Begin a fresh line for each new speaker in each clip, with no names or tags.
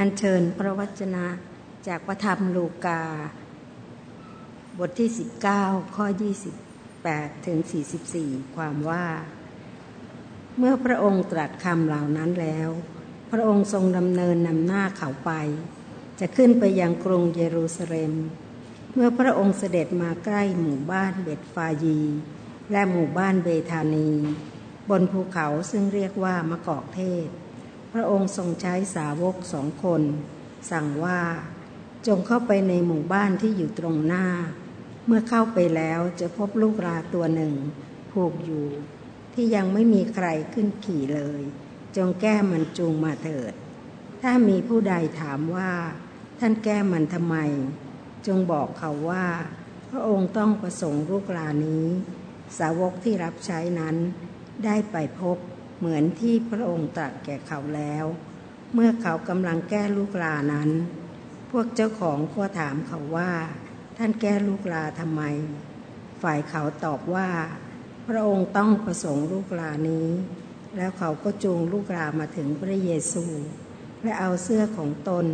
อัญเชิญพระวจนะจากพระธรรมลูกา บทที่ 19 ข้อ 28 ถึง 44 ความว่า เมื่อพระองค์ตรัสคำเหล่านั้นแล้ว พระองค์ทรงดำเนินนำหน้าเขาไป จะขึ้นไปยังกรุงเยรูซาเล็ม เมื่อพระองค์เสด็จมาใกล้หมู่บ้านเบตฟายี และหมู่บ้านเบธานี บนภูเขาซึ่งเรียกว่ามะกอกเทศ พระองค์ทรงใช้สาวกสองคน สั่งว่าจงเข้าไปในหมู่บ้านที่อยู่ตรงหน้า เมื่อเข้าไปแล้วจะพบลูกราตัวหนึ่ง ผูกอยู่ ที่ยังไม่มีใครขึ้นขี่เลย จงแก้มันจูงมาเถิด ถ้ามีผู้ใดถามว่า ท่านแก้มันทำไม จงบอกเขาว่า พระองค์ต้องประสงค์ลูกรานี้ สาวกที่รับใช้นั้นได้ไปพบ เหมือนที่พระองค์ตรัสแก่เขาแล้ว เมื่อเขากำลังแก้ลูกลานั้น พวกเจ้าของก็ถามเขาว่า ท่านแก้ลูกลาทำไม ฝ่ายเขาตอบว่า พระองค์ต้องประสงค์ลูกลานี้ แล้วเขาก็จูงลูกลามาถึงพระเยซู และเอาเสื้อของตน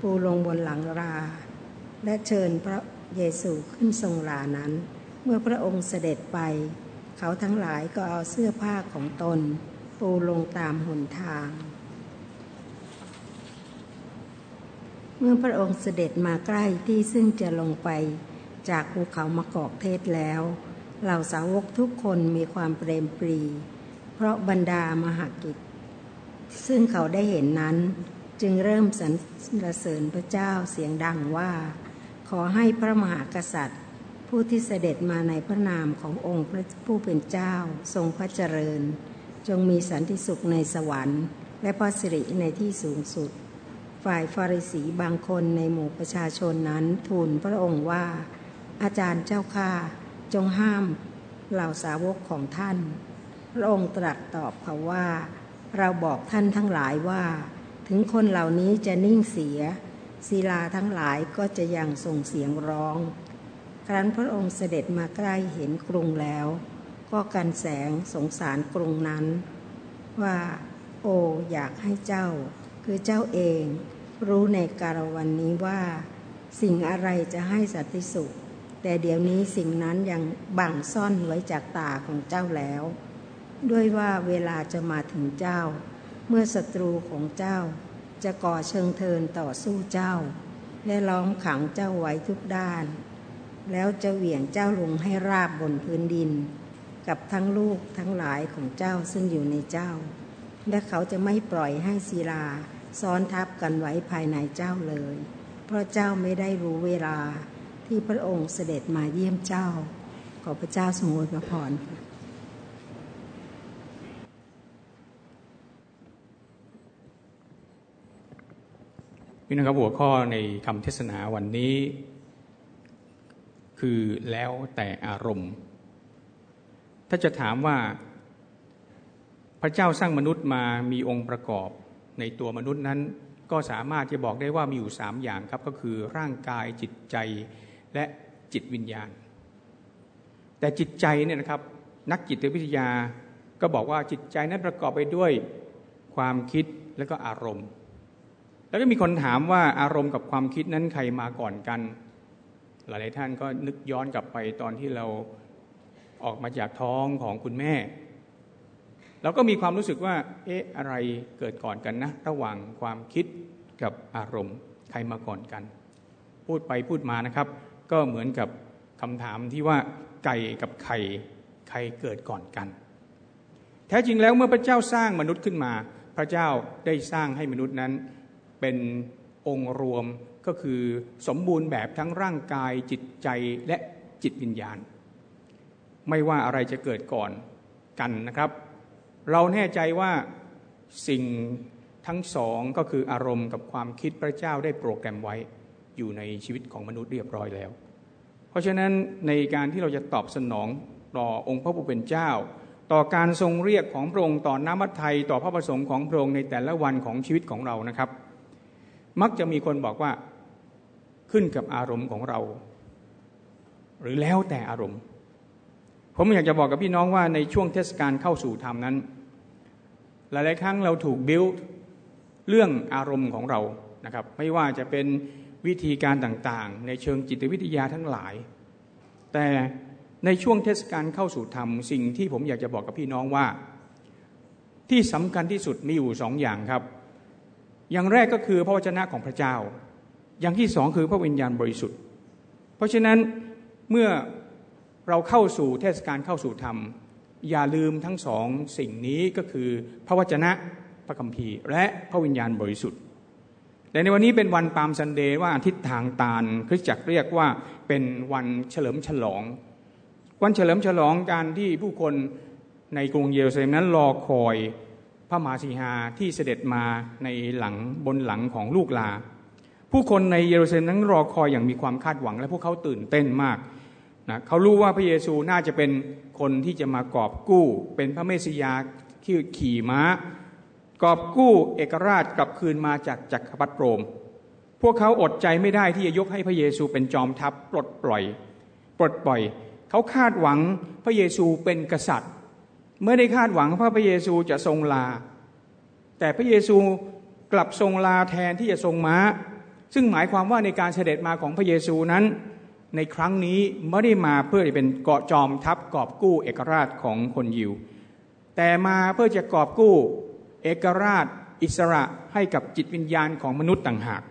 ปูลงบนหลังลาและเชิญพระเยซูขึ้นทรงลานั้น เมื่อพระองค์เสด็จไป เขาทั้งหลายก็เอาเสื้อผ้าของตน ปูลงตามหนทาง เมื่อพระองค์เสด็จมาใกล้ที่ซึ่งจะลงไปจากภูเขามะกอกเทศแล้ว เหล่าสาวกทุกคนมีความเปรมปรี เพราะบรรดามหากิจ ซึ่งเขาได้เห็นนั้น จึงเริ่มสรรเสริญพระเจ้าเสียงดังว่า ขอให้พระมหากษัตริย์ ผู้ที่เสด็จมาในพระนามขององค์พระผู้เป็นเจ้าทรงพระเจริญ จงมีสันติสุขในสวรรค์ และพระสิริในที่สูงสุด ฝ่ายฟาริสีบางคนในหมู่ประชาชนนั้นทูลพระองค์ว่า อาจารย์เจ้าข้าจงห้ามเหล่าสาวกของท่าน พระองค์ตรัสตอบเขาว่า เราบอกท่านทั้งหลายว่า ถึงคนเหล่านี้จะนิ่งเสีย ศิลาทั้งหลายก็จะยังส่งเสียงร้อง ครั้นพระองค์เสด็จมาใกล้เห็นกรุงแล้ว ก็กันแสงสงสารกรุงนั้น ว่า โออยากให้เจ้า คือเจ้าเอง รู้ในการวันนี้ว่า สิ่งอะไรจะให้สัตติสุข แต่เดี๋ยวนี้สิ่งนั้นยังบังซ่อนไว้จากตาของเจ้าแล้ว ด้วยว่าเวลาจะมาถึงเจ้า เมื่อศัตรูของเจ้า จะก่อเชิงเทินต่อสู้เจ้า และล้อมขังเจ้าไว้ทุกด้าน แล้วจะเหวี่ยงเจ้าลงให้ราบบนพื้นดิน กับทั้งลูกทั้งหลายของเจ้าซึ่งอยู่ในเจ้า และเขาจะไม่ปล่อยให้ศิลาซ้อนทับกันไว้ภายในเจ้าเลย เพราะเจ้าไม่ได้รู้เวลาที่พระองค์เสด็จมาเยี่ยมเจ้า ขอพระเจ้าสมุทรพร
พี่น้องครับหัวข้อในคำเทศนาวันนี้ คือแล้วแต่อารมณ์ ถ้าจะถามว่าพระเจ้าสร้างมนุษย์มามีองค์ประกอบในตัวมนุษย์นั้น ก็สามารถจะบอกได้ว่ามีอยู่สามอย่างครับก็คือร่างกายจิตใจและจิตวิญญาณ แต่จิตใจเนี่ยนะครับนักจิตวิทยาก็บอกว่าจิตใจนั้นประกอบไปด้วยความคิดและก็อารมณ์ แล้วก็มีคนถามว่าอารมณ์กับความคิดนั้นใครมาก่อนกัน หลายท่านก็นึกย้อนกลับไปตอนที่เรา ออกมาจากท้องของคุณแม่ เราก็มีความรู้สึกว่า เอ๊ะอะไรเกิดก่อนกันนะ ระหว่างความคิดกับอารมณ์ใครมาก่อนกัน พูดไปพูดมานะครับ ก็เหมือนกับคำถามที่ว่าไก่กับไข่ใครเกิดก่อนกัน แท้จริงแล้วเมื่อพระเจ้าสร้างมนุษย์ขึ้นมา พระเจ้าได้สร้างให้มนุษย์นั้นเป็นองค์รวมก็คือสมบูรณ์แบบทั้งร่างกายจิตใจและจิตวิญญาณ ไม่ว่าอะไรจะเกิดก่อนกันนะครับ เราแน่ใจว่าสิ่งทั้งสองก็คืออารมณ์กับความคิดพระเจ้าได้โปรแกรมไว้อยู่ในชีวิตของมนุษย์เรียบร้อยแล้ว เพราะฉะนั้นในการที่เราจะตอบสนองต่อองค์พระผู้เป็นเจ้า ต่อการทรงเรียกของพระองค์ต่อน้ำมัทไทยต่อพระประสงค์ของพระองค์ในแต่ละวันของชีวิตของเรานะครับ มักจะมีคนบอกว่าขึ้นกับอารมณ์ของเรา หรือแล้วแต่อารมณ์ ผมอยากจะบอกกับพี่น้องว่าในช่วงเทศกาลเข้าสู่ธรรมนั้น หลาย ๆ ครั้งเราถูกบิ้วเรื่องอารมณ์ของเรานะครับ ไม่ว่าจะเป็นวิธีการต่าง ๆ ในเชิงจิตวิทยาทั้งหลาย แต่ในช่วงเทศกาลเข้าสู่ธรรม สิ่งที่ผมอยากจะบอกกับพี่น้องว่า ที่สำคัญที่สุดมีอยู่สองอย่างครับ อย่างแรกก็คือพระวจนะของพระเจ้า อย่างที่สองคือพระวิญญาณบริสุทธิ์ เพราะฉะนั้นเมื่อ เราเข้าสู่เทศกาลเข้าสู่ธรรม อย่าลืมทั้งสองสิ่งนี้ก็คือพระวจนะพระคัมภีร์ และพระวิญญาณบริสุทธิ์แต่ในวันนี้เป็นวันปามซันเดย์ว่าอาทิศทางตาลคริสตจักรเรียกว่าเป็นวันเฉลิมฉลอง วันเฉลิมฉลองการที่ผู้คนในกรุงเยรูซาเล็มนั้นรอคอยพระมหาสีหาที่เสด็จมาในหลังบนหลังของลูกลา ผู้คนในเยรูซาเล็มนั้นรอคอยอย่างมีความคาดหวัง และพวกเขาตื่นเต้นมาก นะเขารู้ว่าพระเยซูน่าจะเป็นคนที่จะมากอบกู้ เป็นพระเมสสิยาที่ขี่ม้า กอบกู้เอกราชกลับคืนมาจากจักรพรรดิโรม พวกเขาอดใจไม่ได้ที่จะยกให้พระเยซูเป็นจอมทัพปลดปล่อย ปลดปล่อย เขาคาดหวังพระเยซูเป็นกษัตริย์เมื่อได้คาดหวังว่าพระเยซูจะทรงลา แต่พระเยซูกลับทรงลาแทนที่จะทรงม้า ซึ่งหมายความว่าในการเสด็จมาของพระเยซูนั้น ในครั้งนี้ไม่ได้มาเพื่อจะเป็นเกาะจอมทัพกอบกู้เอกราชของคนยิว แต่มาเพื่อจะกอบกู้เอกราชอิสระให้กับจิตวิญญาณของมนุษย์ต่างหาก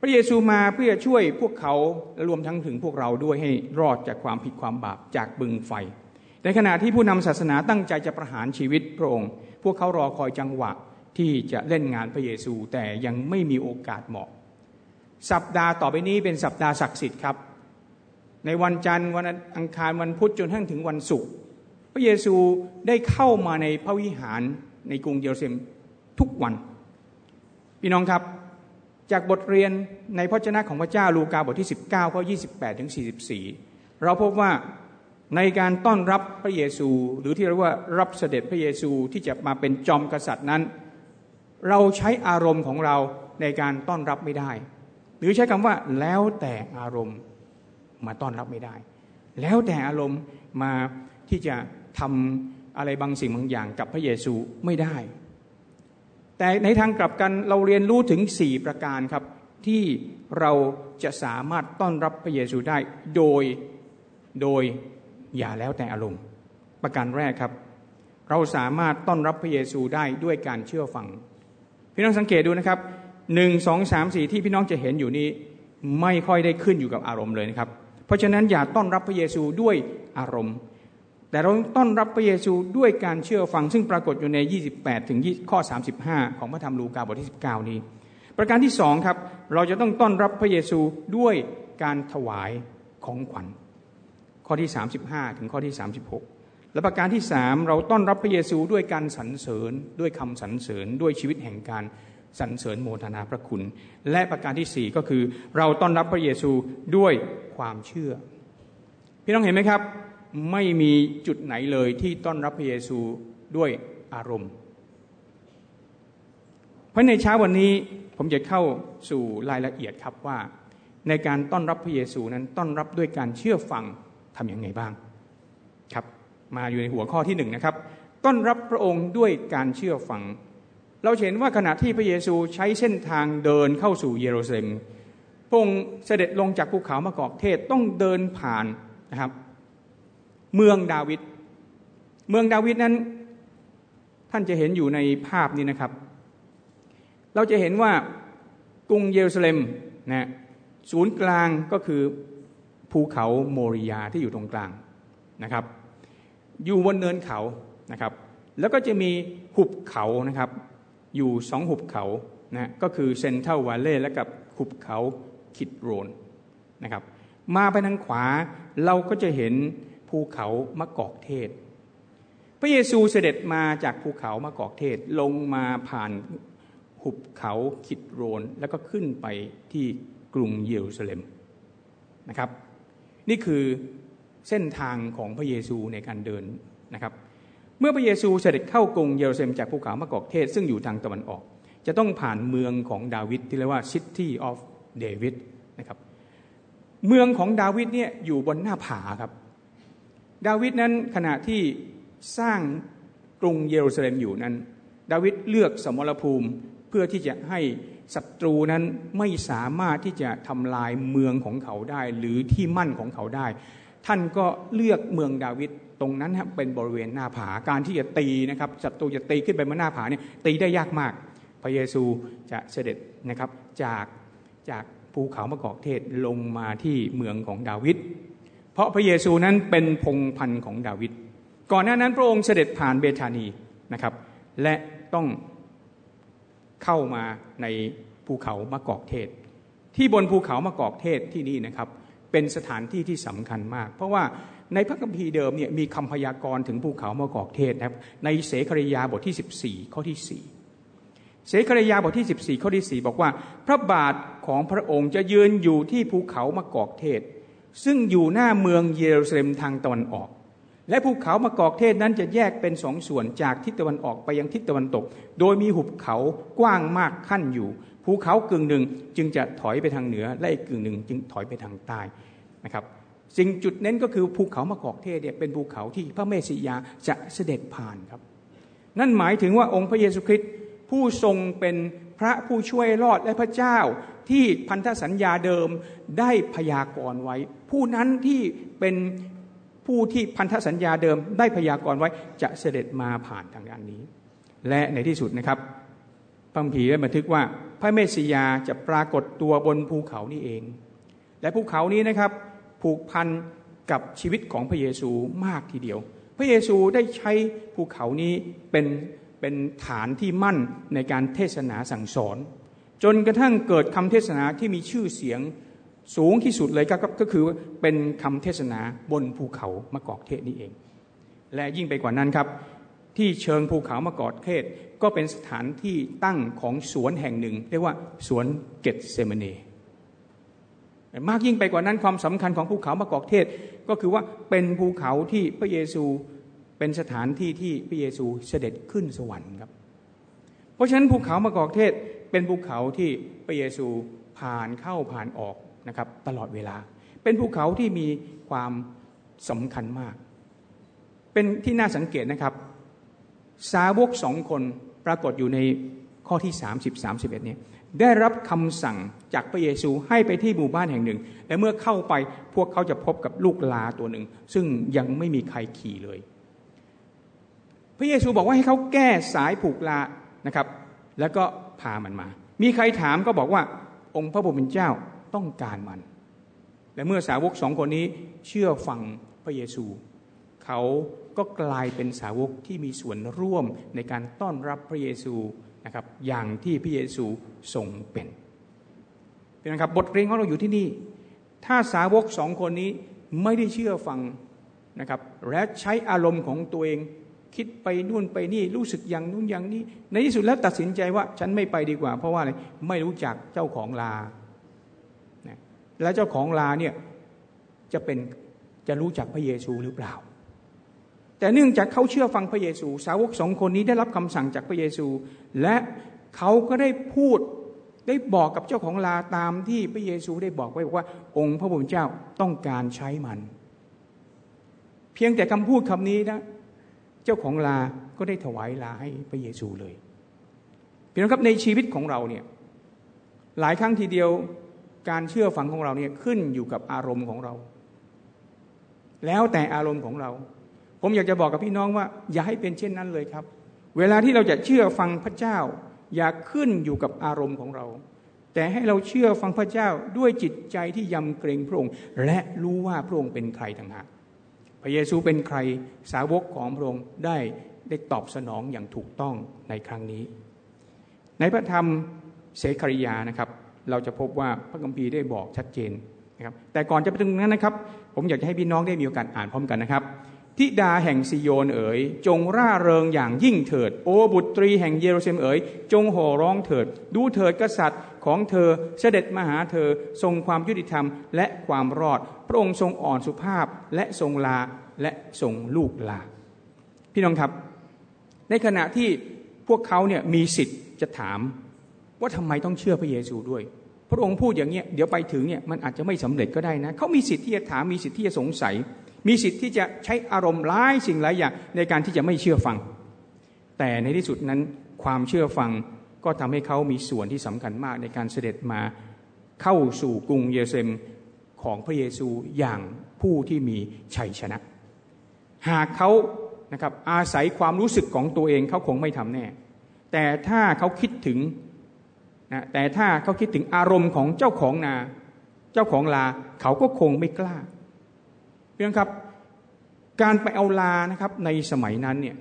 พระเยซูมาเพื่อช่วยพวกเขาและรวมทั้งถึงพวกเราด้วยให้รอดจากความผิดความบาปจากบึงไฟ ในขณะที่ผู้นำศาสนาตั้งใจจะประหารชีวิตพระองค์ พวกเขารอคอยจังหวะที่จะเล่นงานพระเยซูแต่ยังไม่มีโอกาสเหมาะ สัปดาห์ต่อไปนี้เป็นสัปดาห์ศักดิ์สิทธิ์ครับ ในวันจันทร์วันอังคารวันพุธจนทั้งถึงวันศุกร์พระเยซูได้เข้ามาในพระวิหารในกรุงเยรูซาเล็มทุกวัน พี่น้องครับจากบทเรียนในพระเจ้าของพระเจ้าลูกาบทที่ 19ข้อ28ถึง44 เราพบว่าในการต้อนรับพระเยซูหรือที่เรียกว่ารับเสด็จพระเยซูที่จะมาเป็นจอมกษัตริย์นั้น เราใช้อารมณ์ของเราในการต้อนรับไม่ได้ หรือใช้คำว่าแล้วแต่อารมณ์มาต้อนรับไม่ได้ แล้วแต่อารมณ์มาที่จะทำอะไรบางสิ่งบางอย่างกับพระเยซูไม่ได้ แต่ในทางกลับกันเราเรียนรู้ถึงสี่ประการครับ ที่เราจะสามารถต้อนรับพระเยซูได้โดยโดยอย่าแล้วแต่อารมณ์ ประการแรกครับ เราสามารถต้อนรับพระเยซูได้ด้วยการเชื่อฟัง พี่น้องสังเกตดูนะครับ หนึ่งสองสามสี่ที่พี่น้องจะเห็นอยู่นี้ ไม่ค่อยได้ขึ้นอยู่กับอารมณ์เลยนะครับ เพราะฉะนั้นอย่าต้อนรับพระเยซูด้วยอารมณ์ แต่เราต้อนรับพระเยซูด้วยการเชื่อฟังซึ่งปรากฏอยู่ใน 28 ถึงข้อ 35 ของพระธรรมลูกาบทที่ 19 นี้ ประการที่สองครับ เราจะต้องต้อนรับพระเยซูด้วยการถวายของขวัญ ข้อที่ 35 ถึงข้อที่ 36และประการที่สามเราต้อนรับพระเยซูด้วยการสรรเสริญด้วยคำสรรเสริญด้วยชีวิตแห่งการ สรรเสริญโมทนาพระคุณ และประการที่สี่ก็คือ เราต้อนรับพระเยซูด้วยความเชื่อ พี่น้องเห็นไหมครับ ไม่มีจุดไหนเลยที่ต้อนรับพระเยซูด้วยอารมณ์ เพราะในเช้าวันนี้ผมจะเข้าสู่รายละเอียดครับว่า ในการต้อนรับพระเยซูนั้นต้อนรับด้วยการเชื่อฟังทำอย่างไงบ้างครับ มาอยู่ในหัวข้อที่หนึ่งนะครับ ต้อนรับพระองค์ด้วยการเชื่อฟัง เราเห็นว่าขณะที่พระเยซูใช้เส้นทางเดินเข้าสู่เยรูซาเล็มพงเสด็จลงจากภูเขามะกอกเทศต้องเดินผ่านนะครับ เมืองดาวิดเมืองดาวิดนั้นท่านจะเห็นอยู่ในภาพนี้นะครับ เราจะเห็นว่ากรุงเยรูซาเล็มนะศูนย์กลางก็คือภูเขาโมริยาที่อยู่ตรงกลางนะครับ อยู่บนเนินเขานะครับ แล้วก็จะมีหุบเขานะครับ อยู่สองหุบเขานะก็คือเซนเทลวาเล่และกับหุบเขาคิดโรนนะครับมาไปทางขวาเราก็จะเห็นภูเขามะกอกเทศ พระเยซูเสด็จมาจากภูเขามะกอกเทศลงมาผ่านหุบเขาคิดโรน แล้วก็ขึ้นไปที่กรุงเยรูซาเล็มนะครับ นี่คือเส้นทางของพระเยซูในการเดินนะครับ เมื่อพระเยซูเสด็จเข้ากรุงเยรูซาเล็มจากภูเขามะกอกเทศ ซึ่งอยู่ทางตะวันออก จะต้องผ่านเมืองของดาวิดที่เรียกว่า City of David นะครับเมืองของดาวิดเนี่ยอยู่บนหน้าผาครับ ดาวิดนั้นขณะที่สร้างกรุงเยรูซาเล็มอยู่นั้น ดาวิดเลือกสมรภูมิเพื่อที่จะให้ศัตรูนั้นไม่สามารถที่จะทำลายเมืองของเขาได้ หรือที่มั่นของเขาได้ ท่านก็เลือกเมืองดาวิด ตรงนั้นเป็นบริเวณหน้าผาการที่จะตีนะครับศัตรูจะตีขึ้นไปบนหน้าผาเนี่ยตีได้ยากมาก พระเยซูจะเสด็จนะครับจากจากภูเขามะกอกเทศลงมาที่เมืองของดาวิดเพราะพระเยซูนั้นเป็นพงพันธ์ของดาวิดก่อนหน้านั้นพระองค์เสด็จผ่านเบธานีนะครับ และต้องเข้ามาในภูเขามะกอกเทศ ที่บนภูเขามะกอกเทศที่นี่นะครับ เป็นสถานที่ที่สำคัญมาก เพราะว่า ในพระคัมภีร์เดิมเนี่ยมีคำพยากรณ์ถึงภูเขามะกอกเทศนะครับในเสขริยาบทที่ 14 ข้อที่ 4 เสขริยาบทที่ 14 ข้อที่ 4 บอกว่า พระบาทของพระองค์จะยืนอยู่ที่ภูเขามะกอกเทศ ซึ่งอยู่หน้าเมืองเยรูซาเล็มทางตะวันออก และภูเขามะกอกเทศนั้นจะแยกเป็นสองส่วนจากทิศตะวันออกไปยังทิศตะวันตก โดยมีหุบเขากว้างมากขั้นอยู่ภูเขากึ่งหนึ่งจึงจะถอยไปทางเหนือและอีกกึ่งหนึ่งจึงถอยไปทางใต้นะครับ สิ่งจุดเน้นก็คือภูเขามะกอกเทศเนี่ยเป็นภูเขาที่พระเมสสิยาจะเสด็จผ่านครับ นั่นหมายถึงว่าองค์พระเยซูคริสต์ผู้ทรงเป็นพระผู้ช่วยรอดและพระเจ้าที่พันธสัญญาเดิมได้พยากรณ์ไว้ ผู้นั้นที่เป็นผู้ที่พันธสัญญาเดิมได้พยากรณ์ไว้จะเสด็จมาผ่านทางด้านนี้ และในที่สุดนะครับพระผีได้บันทึกว่าพระเมสสิยาจะปรากฏตัวบนภูเขานี้เอง และภูเขานี้นะครับ ผูกพันกับชีวิตของพระเยซูมากทีเดียว พระเยซูได้ใช้ภูเขานี้เป็นเป็นฐานที่มั่นในการเทศนาสั่งสอน จนกระทั่งเกิดคำเทศนาที่มีชื่อเสียงสูงที่สุดเลยก็ก็คือเป็นคำเทศนาบนภูเขามะกอกเทศนี้เอง และยิ่งไปกว่านั้นครับ ที่เชิงภูเขามะกอกเทศก็เป็นสถานที่ตั้งของสวนแห่งหนึ่ง เรียกว่าสวนเกตเซมเน มากยิ่งไปกว่านั้นความสำคัญของภูเขามะกอกเทศ ก็คือว่าเป็นภูเขาที่พระเยซูเป็นสถานที่ที่พระเยซูเสด็จขึ้นสวรรค์ครับ เพราะฉะนั้นภูเขามะกอกเทศเป็นภูเขาที่พระเยซูผ่านเข้าผ่านออกนะครับตลอดเวลา เป็นภูเขาที่มีความสำคัญมาก เป็นที่น่าสังเกตนะครับ สาวกสองคนปรากฏอยู่ในข้อที่ 30 31เนี่ย ได้รับคำสั่งจากพระเยซูให้ไปที่หมู่บ้านแห่งหนึ่ง และเมื่อเข้าไปพวกเขาจะพบกับลูกลาตัวหนึ่ง ซึ่งยังไม่มีใครขี่เลย พระเยซูบอกว่าให้เขาแก้สายผูกลานะครับ แล้วก็พามันมา มีใครถามก็บอกว่าองค์พระผู้เป็นเจ้าต้องการมัน และเมื่อสาวกสองคนนี้เชื่อฟังพระเยซู เขาก็กลายเป็นสาวกที่มีส่วนร่วมในการต้อนรับพระเยซู นะครับอย่างที่พระเยซูทรงเป็นเป็นนะครับบทเรียนของเราอยู่ที่นี่ ถ้าสาวกสองคนนี้ไม่ได้เชื่อฟังนะครับและใช้อารมณ์ของตัวเองคิดไปนู่นไปนี่รู้สึกอย่างนู่นอย่างนี้ ในที่สุดแล้วตัดสินใจว่าฉันไม่ไปดีกว่า เพราะว่าอะไรไม่รู้จักเจ้าของลา แล้วเจ้าของลาเนี่ยจะเป็นจะรู้จักพระเยซูหรือเปล่า แต่เนื่องจากเขาเชื่อฟังพระเยซู สาวกสองคนนี้ได้รับคำสั่งจากพระเยซู และเขาก็ได้พูดได้บอกกับเจ้าของลาตามที่พระเยซูได้บอกไว้บอกว่า องค์พระผู้เป็นเจ้าต้องการใช้มัน เพียงแต่คำพูดคำนี้นะเจ้าของลาก็ได้ถวายลาให้พระเยซูเลยเพียงครับในชีวิตของเราเนี่ยหลายครั้งทีเดียวการเชื่อฟังของเราเนี่ยขึ้นอยู่กับอารมณ์ของเรา แล้วแต่อารมณ์ของเรา ผมอยากจะบอกกับพี่น้องว่า อย่าให้เป็นเช่นนั้นเลยครับ เวลาที่เราจะเชื่อฟังพระเจ้า อย่าขึ้นอยู่กับอารมณ์ของเรา แต่ให้เราเชื่อฟังพระเจ้าด้วยจิตใจที่ยำเกรงพระองค์ และรู้ว่าพระองค์เป็นใครต่างหากพระเยซูเป็นใครสาวกของพระองค์ได้ได้ตอบสนองอย่างถูกต้องในครั้งนี้ ในพระธรรมเสคริยานะครับ เราจะพบว่าพระคัมภีร์ได้บอกชัดเจนนะครับแต่ก่อนจะไปถึงนั้นนะครับ ผมอยากจะให้พี่น้องได้มีโอกาสอ่านพร้อมกันนะครับ ทิดาแห่งซิโยนเอ๋ยจงร่าเริงอย่างยิ่งเถิด โอบุตรีแห่งเยรูซาเล็มเอ๋ยจงโห่ร้องเถิด ดูเถิดกษัตริย์ของเธอเสด็จมาหาเธอทรงความยุติธรรมและความรอด พระองค์ทรงอ่อนสุภาพและทรงลาและทรงลูกลา พี่น้องครับ ในขณะที่พวกเขาเนี่ยมีสิทธิ์จะถาม ว่าทำไมต้องเชื่อพระเยซูด้วย พระองค์พูดอย่างเงี้ยเดี๋ยวไปถึงเนี่ยมันอาจจะไม่สำเร็จก็ได้นะเขามีสิทธิ์ที่จะถามมีสิทธิ์ที่จะสงสัย มีสิทธิ์ที่จะใช้อารมณ์ร้ายสิ่งหลายอย่างในการที่จะไม่เชื่อฟัง แต่ในที่สุดนั้นความเชื่อฟังก็ทำให้เขามีส่วนที่สำคัญมากในการเสด็จมาเข้าสู่กรุงเยรูซาเล็มของพระเยซูอย่างผู้ที่มีชัยชนะ หากเขานะครับอาศัยความรู้สึกของตัวเองเขาคงไม่ทำแน่ แต่ถ้าเขาคิดถึงนะแต่ถ้าเขาคิดถึงอารมณ์ของเจ้าของนา เจ้าของลาเขาก็คงไม่กล้า เพื่อนครับการไปเอาลานะครับในสมัยนั้นเนี่ย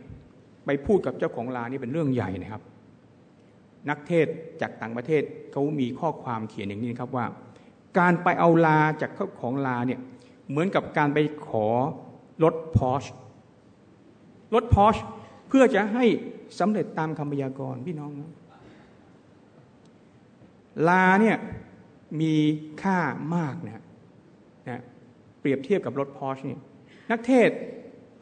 ไปพูดกับเจ้าของลานี่เป็นเรื่องใหญ่นะครับ นักเทศจากต่างประเทศเขามีข้อความเขียนอย่างนี้ครับว่า การไปเอาลาจากเจ้าของลาเนี่ยเหมือนกับการไปขอรถพอชรถพอชเพื่อจะให้สำเร็จตามคำพยากรณ์พี่น้องนะลาเนี่ยมีค่ามากนะนะเป รียบเทียบกับรถพอชเนี่ยนักเทศ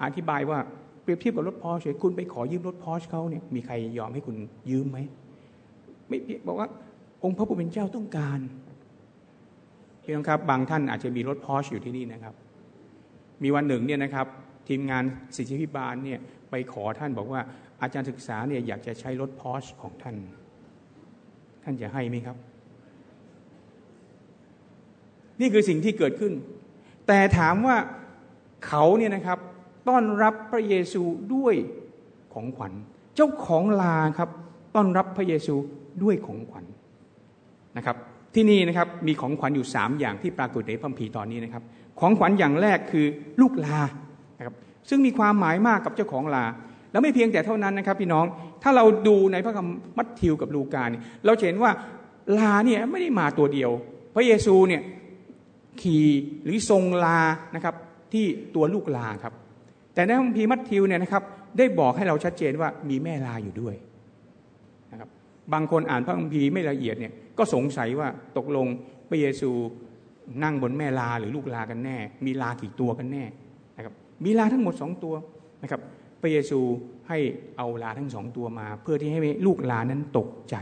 อธิบายว่าเปรียบเทียบกับรถพอชคุณไปขอยืมรถพอชเขาเนี่ยมีใครยอมให้คุณยืมไหมไม่บอกว่าองค์พระผู้เป็นเจ้าต้องการพี่น้องครับ บางท่านอาจจะมีรถพอชอยู่ที่นี่นะครับ มีวันหนึ่งเนี่ยนะครับ ทีมงานสิทธิพิบาลเนี่ยไปขอท่านบอกว่าอาจารย์ศึกษาเนี่ยอยากจะใช้รถพอชของท่าน ท่านจะให้ไหมครับ นี่คือสิ่งที่เกิดขึ้น แต่ถามว่าเขาเนี่ยนะครับต้อนรับพระเยซูด้วยของขวัญ เจ้าของลาครับต้อนรับพระเยซูด้วยของขวัญนะครับที่นี่นะครับมีของขวัญอยู่สามอย่างที่ปรากฏในพระคัมภีตอนนี้นะครับ ของขวัญอย่างแรกคือลูกลานะครับซึ่งมีความหมายมากกับเจ้าของลา แล้วไม่เพียงแต่เท่านั้นนะครับ พี่น้องถ้าเราดูในพระคัมภีร์มัทธิวกับลูกาเนี่ยเราเห็นว่าลาเนี่ยไม่ได้มาตัวเดียว พระเยซูเนี่ย ขี่หรือทรงลานะครับที่ตัวลูกลาครับ แต่ในพระคัมภีร์มัทธิวเนี่ยนะครับได้บอกให้เราชัดเจนว่ามีแม่ลาอยู่ด้วยนะครับบางคนอ่านพระคัมภีร์ไม่ละเอียดเนี่ยก็สงสัยว่าตกลงพระเยซูนั่งบนแม่ลาหรือลูกลากันแน่ มีลากี่ตัวกันแน่นะครับมีลาทั้งหมดสองตัวนะครับพระเยซูให้เอาลาทั้งสองตัวมา เพื่อที่ให้ลูกลานั้นตกใจ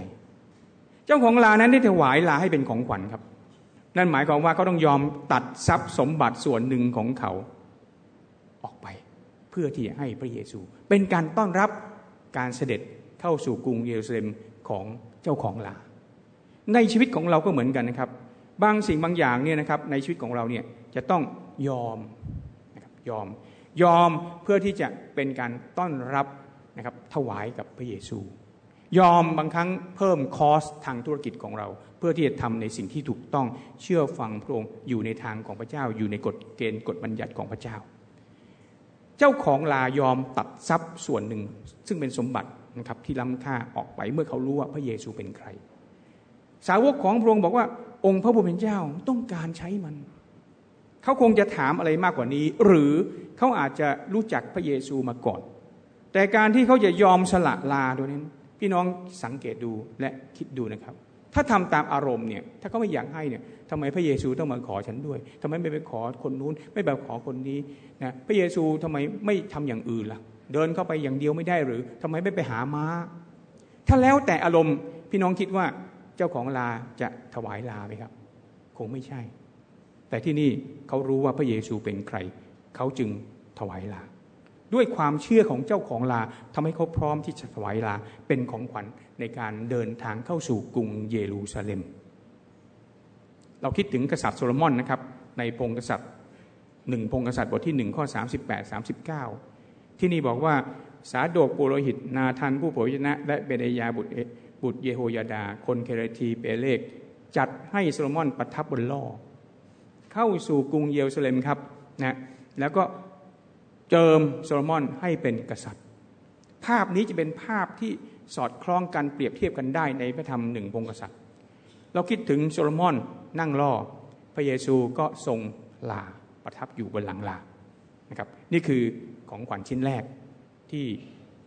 เจ้าของลานั้นได้ถวายลาให้เป็นของขวัญครับ นั่นหมายความว่าเขาต้องยอมตัดทรัพย์สมบัติส่วนหนึ่งของเขา ออกไปเพื่อที่จะให้พระเยซู เป็นการต้อนรับการเสด็จเข้าสู่กรุงเยรูซาเล็มของเจ้าของลา ในชีวิตของเราก็เหมือนกันนะครับ บางสิ่งบางอย่างเนี่ยนะครับในชีวิตของเราเนี่ยจะต้องยอมนะครับยอมยอมเพื่อที่จะเป็นการต้อนรับนะครับถวายกับพระเยซู ยอมบางครั้งเพิ่มคอสทางธุรกิจของเรา พื่อที่จะทำในสิ่งที่ถูกต้องเชื่อฟังพระองค์อยู่ในทางของพระเจ้า อยู่ในกฎเกณฑ์กฎบัญญัติของพระเจ้า เจ้าของลายอมตัดทรัพย์ส่วนหนึ่ง ซึ่งเป็นสมบัตินะครับที่ล้ำค่าออกไปเมื่อเขารู้ว่าพระเยซูเป็นใคร สาวกของพระองค์บอกว่า องค์พระผู้เป็นเจ้าต้องการใช้มัน เขาคงจะถามอะไรมากกว่านี้ หรือเขาอาจจะรู้จักพระเยซูมาก่อน แต่การที่เขาจะยอมสละลาตัวนี้พี่น้องสังเกตดูและคิดดูนะครับ ถ้าทำตามอารมณ์เนี่ยถ้าเขาไม่อยากให้เนี่ยทำไมพระเยซูต้องมาขอฉันด้วยทำไมไม่ไปขอคนนู้น ไม่แบบขอคนนี้นะพระเยซูทำไมไม่ทำอย่างอื่นล่ะ เดินเข้าไปอย่างเดียวไม่ได้หรือทำไมไม่ไปหาม้า ถ้าแล้วแต่อารมณ์พี่น้องคิดว่าเจ้าของลาจะถวายลาไหมครับ คงไม่ใช่ แต่ที่นี่เขารู้ว่าพระเยซูเป็นใคร เขาจึงถวายลา ด้วยความเชื่อของเจ้าของลาทำให้เขาพร้อมที่จะถวายลาเป็นของขวัญในการเดินทางเข้าสู่กรุงเยรูซาเล็ม เราคิดถึงกษัตริย์โซโลมอนนะครับ ในพงศ์กษัตริย์หนึ่งพงศ์กษัตริย์บทที่หนึ่งข้อสามสิบแปดสามสิบเก้าที่นี่บอกว่าสาโดกปุโรหิต นาทันผู้เผยพระวจนะ และเบไนยาห์บุตรบุตรเยโฮยาดา คนเคเรธีเปเลท จัดให้โซโลมอนประทับบนล่อ เข้าสู่กรุงเยรูซาเล็มครับนะแล้วก็ เจิมโซโลมอนให้เป็นกษัตริย์ ภาพนี้จะเป็นภาพที่สอดคล้องกันเปรียบเทียบกันได้ในพระธรรมหนึ่งพงศ์กษัตริย์ เราคิดถึงโซโลมอนนั่งล่อ พระเยซูก็ทรงลาประทับอยู่บนหลังลานะครับนี่คือของขวัญชิ้นแรกที่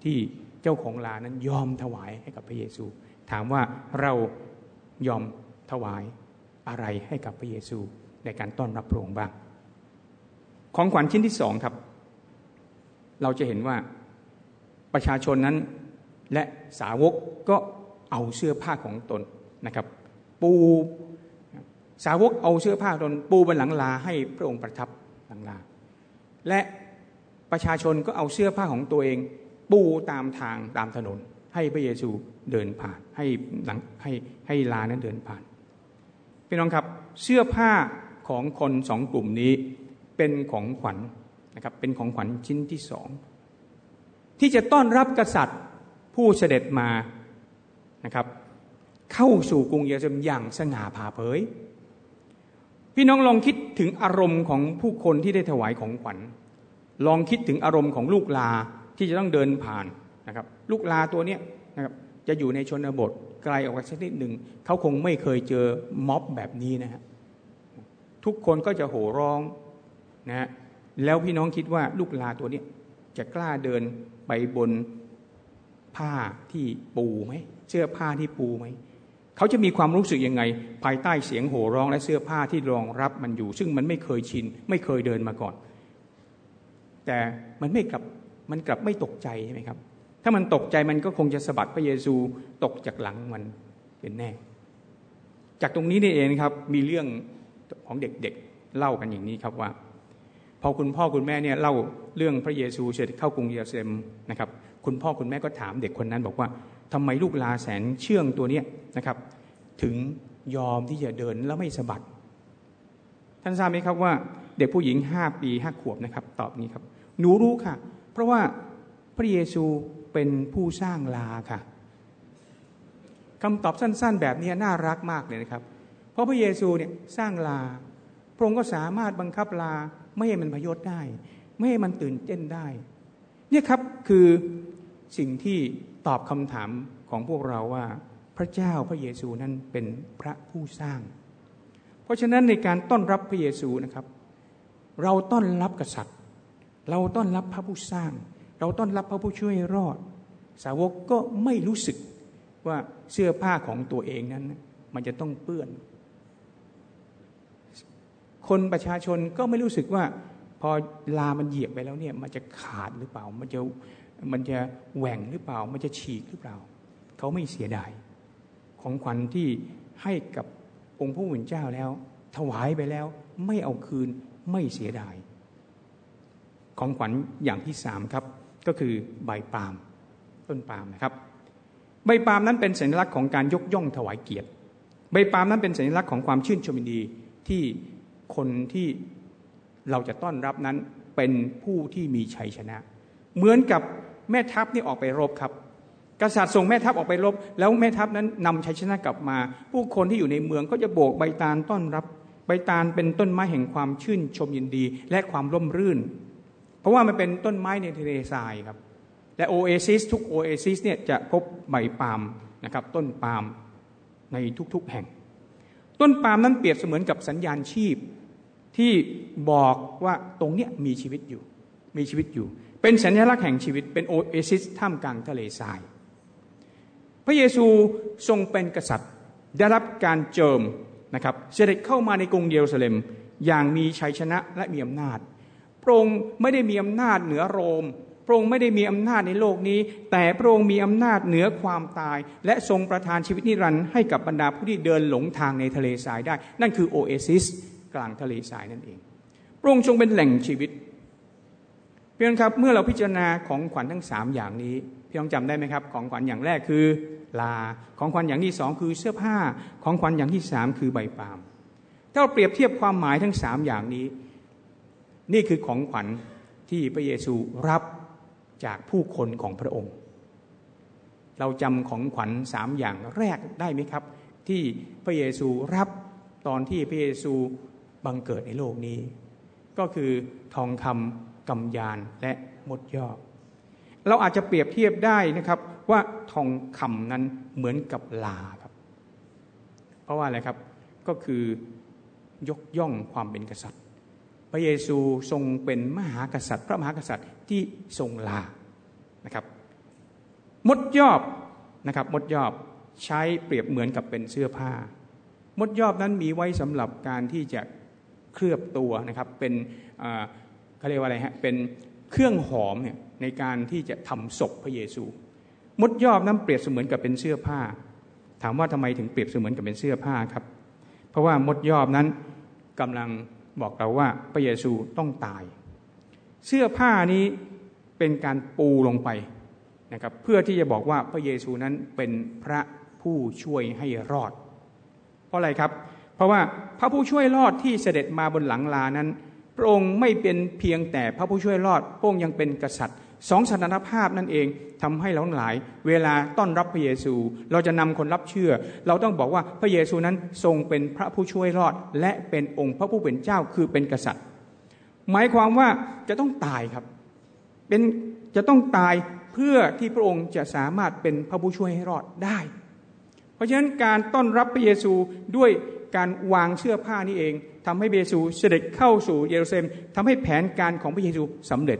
ที่เจ้าของลานั้นยอมถวายให้กับพระเยซู ถามว่าเรายอมถวายอะไรให้กับพระเยซูในการต้อนรับพระองค์บ้าง ของขวัญชิ้นที่สองครับ เราจะเห็นว่าประชาชนนั้นและสาวกก็เอาเสื้อผ้าของตนนะครับ ปูสาวกเอาเสื้อผ้าตนปูบนหลังลาให้พระองค์ประทับหลังลา และประชาชนก็เอาเสื้อผ้าของตัวเอง ปูตามทางตามถนน ให้พระเยซูเดินผ่านให้หลังให้ให้ลานั้นเดินผ่านพี่น้องครับเสื้อผ้าของคนสองกลุ่มนี้เป็นของขวัญ นะครับเป็นของขวัญชิ้นที่สองที่จะต้อนรับกษัตริย์ผู้เสด็จมานะครับเข้าสู่กรุงเยรูซาเล็มอย่างสง่าผ่าเผย พี่น้องลองคิดถึงอารมณ์ของผู้คนที่ได้ถวายของขวัญ ลองคิดถึงอารมณ์ของลูกลาที่จะต้องเดินผ่านนะครับลูกลาตัวเนี้ยนะครับจะอยู่ในชนบทไกลออกไปสักนิดหนึ่งเขาคงไม่เคยเจอม็อบแบบนี้นะฮะทุกคนก็จะโห่ร้องนะฮะ แล้วพี่น้องคิดว่าลูกลาตัวนี้จะกล้าเดินไปบนผ้าที่ปูไหมเสื้อผ้าที่ปูไหมเขาจะมีความรู้สึกยังไง ภายใต้เสียงโห่ร้องและเสื้อผ้าที่รองรับมันอยู่ ซึ่งมันไม่เคยชิน ไม่เคยเดินมาก่อน แต่มันไม่กลับมันกลับไม่ตกใจใช่ไหมครับ ถ้ามันตกใจมันก็คงจะสะบัดพระเยซูตกจากหลังมันเป็นแน่ จากตรงนี้นี่เองครับมีเรื่องของเด็กๆเล่ากันอย่างนี้ครับว่า อคุณพ่อคุณแม่เนี่ยเล่าเรื่องพระเยซูเสด็จเข้ากรุงเยรูซาเล็มนะครับคุณพ่อคุณแม่ก็ถามเด็กคนนั้นบอกว่าทำไมลูกลาแสนเชื่องตัวเนี้ยนะครับถึงยอมที่จะเดินแล้วไม่สะบัด ท่านทราบไหมครับว่าเด็กผู้หญิงห้าปีห้าขวบนะครับ ตอบนี้ครับ หนูรู้ค่ะ เพราะว่าพระเยซูเป็นผู้สร้างลาค่ะคำตอบสั้น ๆ แบบนี้น่ารักมากเลยนะครับ เพราะพระเยซูเนี่ยสร้างลา พระองค์ก็สามารถบังคับลา ไม่ให้มันพยศได้ ไม่ให้มันตื่นเต้นได้ เนี่ยครับคือสิ่งที่ตอบคำถามของพวกเราว่าพระเจ้าพระเยซูนั้นเป็นพระผู้สร้าง เพราะฉะนั้นในการต้อนรับพระเยซูนะครับ เราต้อนรับกษัตริย์ เราต้อนรับพระผู้สร้าง เราต้อนรับพระผู้ช่วยรอด สาวกก็ไม่รู้สึกว่าเสื้อผ้าของตัวเองนั้น มันจะต้องเปื้อน คนประชาชนก็ไม่รู้สึกว่า พอลามันเหยียบไปแล้วเนี่ยมันจะขาดหรือเปล่า มันจะมันจะแหว่งหรือเปล่า มันจะฉีกหรือเปล่า เขาไม่เสียดาย ของขวัญที่ให้กับองค์พระผู้เป็นเจ้าแล้ว ถวายไปแล้ว ไม่เอาคืนไม่เสียดาย ของขวัญอย่างที่สามครับ ก็คือใบปาล์มต้นปาล์มนะครับ ใบปาล์มนั้นเป็นสัญลักษณ์ของการยกย่องถวายเกียรติ ใบปาล์มนั้นเป็นสัญลักษณ์ของความชื่นชมยินดีที่ คนที่เราจะต้อนรับนั้นเป็นผู้ที่มีชัยชนะ เหมือนกับแม่ทัพนี่ออกไปรบครับ กษัตริย์ส่งแม่ทัพออกไปรบ แล้วแม่ทัพนั้นนำชัยชนะกลับมา ผู้คนที่อยู่ในเมืองก็จะโบกใบตาลต้อนรับ ใบตาลเป็นต้นไม้แห่งความชื่นชมยินดี และความร่มรื่น เพราะว่ามันเป็นต้นไม้ในทะเลทรายครับ และโอเอซิสทุกโอเอซิสเนี่ยจะพบใบปาล์มนะครับต้นปาล์มในทุกๆแห่ง ต้นปาล์มนั้นเปรียบเสมือนกับสัญญาณชีพ ที่บอกว่าตรงเนี้ยมีชีวิตอยู่ มีชีวิตอยู่ เป็นสัญลักษณ์แห่งชีวิตเป็นโอเอซิสท่ามกลางทะเลทราย พระเยซูทรงเป็นกษัตริย์ได้รับการเจิมนะครับเสด็จเข้ามาในกรุงเยรูซาเล็มอย่างมีชัยชนะและมีอำนาจพระองค์ไม่ได้มีอำนาจเหนือโรม พระองค์ไม่ได้มีอำนาจในโลกนี้ แต่พระองค์มีอำนาจเหนือความตาย และทรงประทานชีวิตนิรันดร์ให้กับบรรดาผู้ที่เดินหลงทางในทะเลทรายได้ นั่นคือโอเอซิสกลางทะเลทรายนั่นเอง พระองค์ทรงเป็นแหล่งชีวิต เพี่องครับเมื่อเราพิจารณาของขวัญทั้งสามอย่างนี้พี่น้องจำได้ไหมครับ ของขวัญอย่างแรกคือลา ของขวัญอย่างที่สองคือเสื้อผ้า ของขวัญอย่างที่สามคือใบปาล์มถ้าเราเปรียบเทียบความหมายทั้งสามอย่างนี้ นี่คือของขวัญที่พระเยซูรับ จากผู้คนของพระองค์ เราจำของขวัญสามอย่างแรกได้ไหมครับ ที่พระเยซูรับตอนที่พระเยซูบังเกิดในโลกนี้ ก็คือทองคำกำยานและมดยอกเราอาจจะเปรียบเทียบได้นะครับว่าทองคำนั้นเหมือนกับลาครับ เพราะว่าอะไรครับก็คือยกย่องความเป็นกษัตริย์ ระเยซูทรงเป็นมหากษัตริย์ พระมหากษัตริย์ที่ทรงลานะครับ มดยอบนะครับมดยอบใช้เปรียบเหมือนกับเป็นเสื้อผ้า มดยอบนั้นมีไว้สำหรับการที่จะเคลือบตัวนะครับเป็นเขาเรียกว่าอะไรฮะเป็นเครื่องหอมเนี่ยในการที่จะทำศพพระเยซู มดยอบนั้นเปรียบเสมือนกับเป็นเสื้อผ้า ถามว่าทำไมถึงเปรียบเสมือนกับเป็นเสื้อผ้าครับ เพราะว่ามดยอบนั้นกำลัง บอกเราว่าพระเยซูต้องตาย เสื้อผ้านี้เป็นการปูลงไปนะครับเพื่อที่จะบอกว่าพระเยซูนั้นเป็นพระผู้ช่วยให้รอด เพราะอะไรครับ เพราะว่าพระผู้ช่วยรอดที่เสด็จมาบนหลังลานั้น พระองค์ไม่เป็นเพียงแต่พระผู้ช่วยรอดพระองค์ยังเป็นกษัตริย์ สองสถานภาพนั่นเองทำให้เราหลาย เวลาต้อนรับพระเยซู เราจะนำคนรับเชื่อ เราต้องบอกว่าพระเยซูนั้นทรงเป็นพระผู้ช่วยรอด และเป็นองค์พระผู้เป็นเจ้าคือเป็นกษัตริย์ หมายความว่าจะต้องตายครับ เป็นจะต้องตายเพื่อที่พระองค์จะสามารถเป็นพระผู้ช่วยให้รอดได้ เพราะฉะนั้นการต้อนรับพระเยซูด้วยการวางเสื้อผ้านี่เองทำให้พระเยซูเสด็จเข้าสู่เยรูซาเล็มทำให้แผนการของพระเยซูสำเร็จ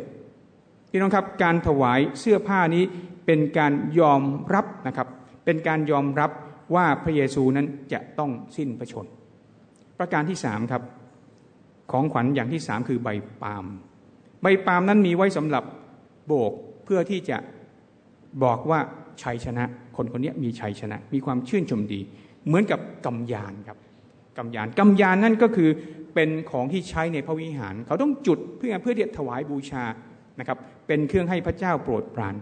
พี่น้องครับการถวายเสื้อผ้านี้เป็นการยอมรับนะครับเป็นการยอมรับว่าพระเยซูนั้นจะต้องสิ้นพระชน ประการที่สามครับของขวัญอย่างที่สามคือใบปาล์มใบปาล์มนั้นมีไว้สำหรับโบกเพื่อที่จะบอกว่าชัยชนะ คนคนนี้มีชัยชนะ มีความชื่นชมดี เหมือนกับกำยานครับกำยานกำยานนั่นก็คือเป็นของที่ใช้ในพระวิหาร เขาต้องจุดเพื่อเพื่อที่จะถวายบูชา นะครับเป็นเครื่องให้พระเจ้าโปรดปราน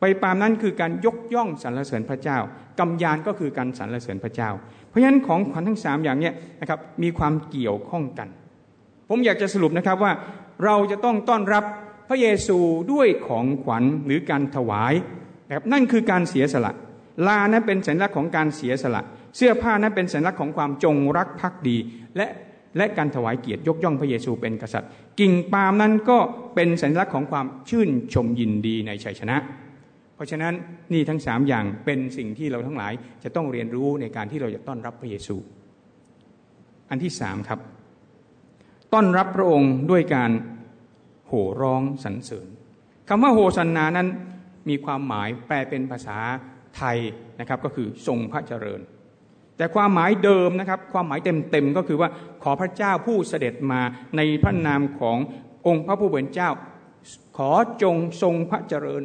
ใบปาล์มนั้นคือการยกย่องสรรเสริญพระเจ้ากำยานก็คือการสรรเสริญพระเจ้า เพราะฉะนั้นของขวัญทั้งสามอย่างเนี้ยนะครับมีความเกี่ยวข้องกัน ผมอยากจะสรุปนะครับว่าเราจะต้องต้อนรับพระเยซูด้วยของขวัญหรือการถวายนะครับนั่นคือการเสียสละ ลานั้นเป็นสัญลักษณ์ของการเสียสละ เสื้อผ้านั้นเป็นสัญลักษณ์ของความจงรักภักดี และ และการถวายเกียรติยกย่องพระเยซูเป็นกษัตริย์ กิ่งปาล์มนั้นก็เป็นสัญลักษณ์ของความชื่นชมยินดีในชัยชนะ เพราะฉะนั้นนี่ทั้งสามอย่างเป็นสิ่งที่เราทั้งหลายจะต้องเรียนรู้ในการที่เราจะต้อนรับพระเยซู อันที่สามครับ ต้อนรับพระองค์ด้วยการโห่ร้องสรรเสริญคำว่าโหสันนานั้นมีความหมายแปลเป็นภาษาไทยนะครับก็คือทรงพระเจริญ แต่ความหมายเดิมนะครับ ความหมายเต็มๆก็คือว่าขอพระเจ้าผู้เสด็จมาในพระนามขององค์พระผู้เป็นเจ้า ขอจงทรงพระเจริญ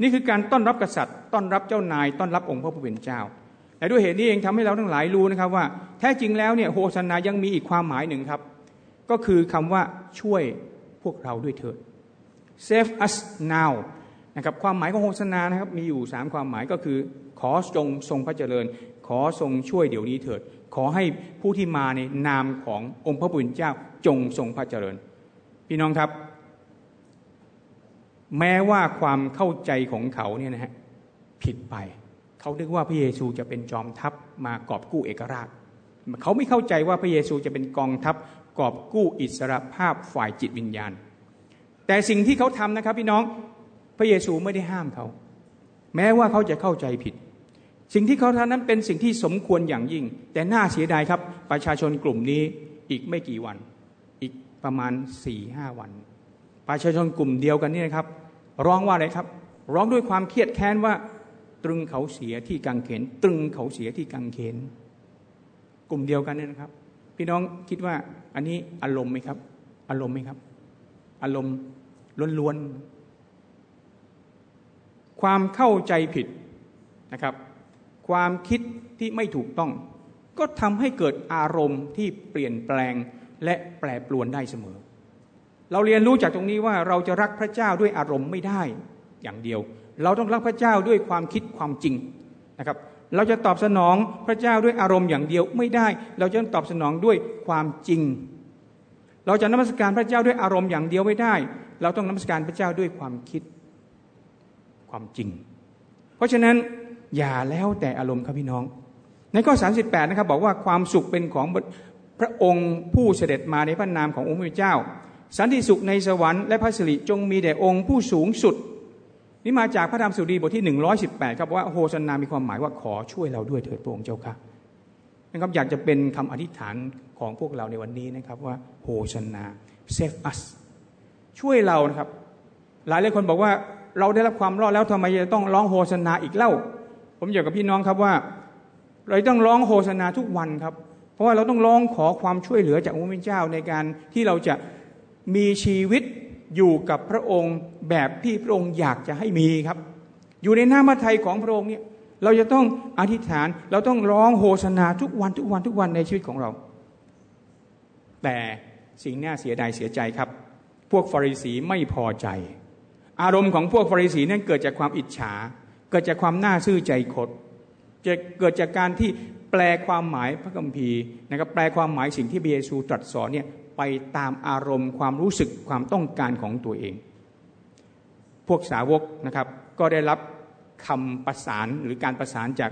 นี่คือการต้อนรับกษัตริย์ ต้อนรับเจ้านาย ต้อนรับองค์พระผู้เป็นเจ้าและด้วยเหตุนี้เองทำให้เราทั้งหลายรู้นะครับว่าแท้จริงแล้วเนี่ยโฮสนายังมีอีกความหมายหนึ่งครับ ก็คือคำว่าช่วยพวกเราด้วยเถิด save us now นะครับความหมายของโฮสนานะครับมีอยู่สามความหมายก็คือ ขอจงทรงพระเจริญ ขอทรงช่วยเดี๋ยวนี้เถิด ขอให้ผู้ที่มาในนามขององค์พระผู้เป็นเจ้าจงทรงพระเจริญ พี่น้องครับ แม้ว่าความเข้าใจของเขาเนี่ยนะฮะผิดไป เขาคิดว่าพระเยซูจะเป็นจอมทัพมากอบกู้เอกราช เขาไม่เข้าใจว่าพระเยซูจะเป็นกองทัพกอบกู้อิสรภาพฝ่ายจิตวิญญาณ แต่สิ่งที่เขาทำนะครับพี่น้องพระเยซูไม่ได้ห้ามเขา แม้ว่าเขาจะเข้าใจผิด สิ่งที่เขาทำนั้นเป็นสิ่งที่สมควรอย่างยิ่ง แต่น่าเสียดายครับ ประชาชนกลุ่มนี้อีกไม่กี่วัน อีกประมาณสี่ห้าวัน ประชาชนกลุ่มเดียวกันนี่นะครับ ร้องว่าอะไรครับ ร้องด้วยความเครียดแค้นว่า ตรึงเขาเสียที่กังเขน ตรึงเขาเสียที่กังเขน กลุ่มเดียวกันนี่นะครับ พี่น้องคิดว่าอันนี้อารมณ์ไหมครับ อารมณ์ไหมครับ อารมณ์ล้วนๆความเข้าใจผิดนะครับ ความคิดที่ไม่ถูกต้อง ก็ทำให้เกิดอารมณ์ที่เปลี่ยนแปลงและแปรปรวนได้เสมอ เราเรียนรู้จากตรงนี้ว่าเราจะรักพระเจ้าด้วยอารมณ์ไม่ได้อย่างเดียว เราต้องรักพระเจ้าด้วยความคิดความจริงนะครับเราจะตอบสนองพระเจ้าด้วยอารมณ์อย่างเดียวไม่ได้ เราจะต้องตอบสนองด้วยความจริง เราจะนมัสการพระเจ้าด้วยอารมณ์อย่างเดียวไม่ได้ เราต้องนมัสการพระเจ้าด้วยความคิดความจริง เพราะฉะนั้น อย่าแล้วแต่อารมณ์ครับพี่น้อง ในข้อ 38 นะครับ บอกว่าความสุขเป็นของพระองค์ผู้เสด็จมาในพระนามขององค์พระเจ้า สันติสุขในสวรรค์และพระสิริจงมีแด่องค์ผู้สูงสุด นี่มาจากพระธรรมสุดีบทที่ 118 ครับว่าโฮสนามีความหมายว่าขอช่วยเราด้วยเถิดพระองค์เจ้าค่ะนะครับอยากจะเป็นคำอธิษฐานของพวกเราในวันนี้นะครับว่าโฮสนา save us ช่วยเรานะครับ หลายหลายคนบอกว่าเราได้รับความรอดแล้วทำไมจะต้องร้องโฮสนาอีกเล่า ผมอยากกับพี่น้องครับว่า เราต้องร้องโฆษณาทุกวันครับ เพราะว่าเราต้องร้องขอความช่วยเหลือจากองค์พระเจ้าในการที่เราจะมีชีวิตอยู่กับพระองค์แบบที่พระองค์อยากจะให้มีครับ อยู่ในหน้ามาไทยของพระองค์เนี่ยเราจะต้องอธิษฐานเราต้องร้องโฆษณาทุกวันทุกวันทุกวันในชีวิตของเรา แต่สิ่งน่าเสียดายเสียใจครับ พวกฟาริสีไม่พอใจ อารมณ์ของพวกฟาริสีนั้นเกิดจากความอิจฉา เกิดจากความน่าซื่อใจคดจะเกิดจากการที่แปลความหมายพระคัมภีร์นะครับแปลความหมายสิ่งที่เบเยซูตรัสสอนเนี่ยไปตามอารมณ์ความรู้สึกความต้องการของตัวเอง พวกสาวกนะครับก็ได้รับคำประสานหรือการประสานจาก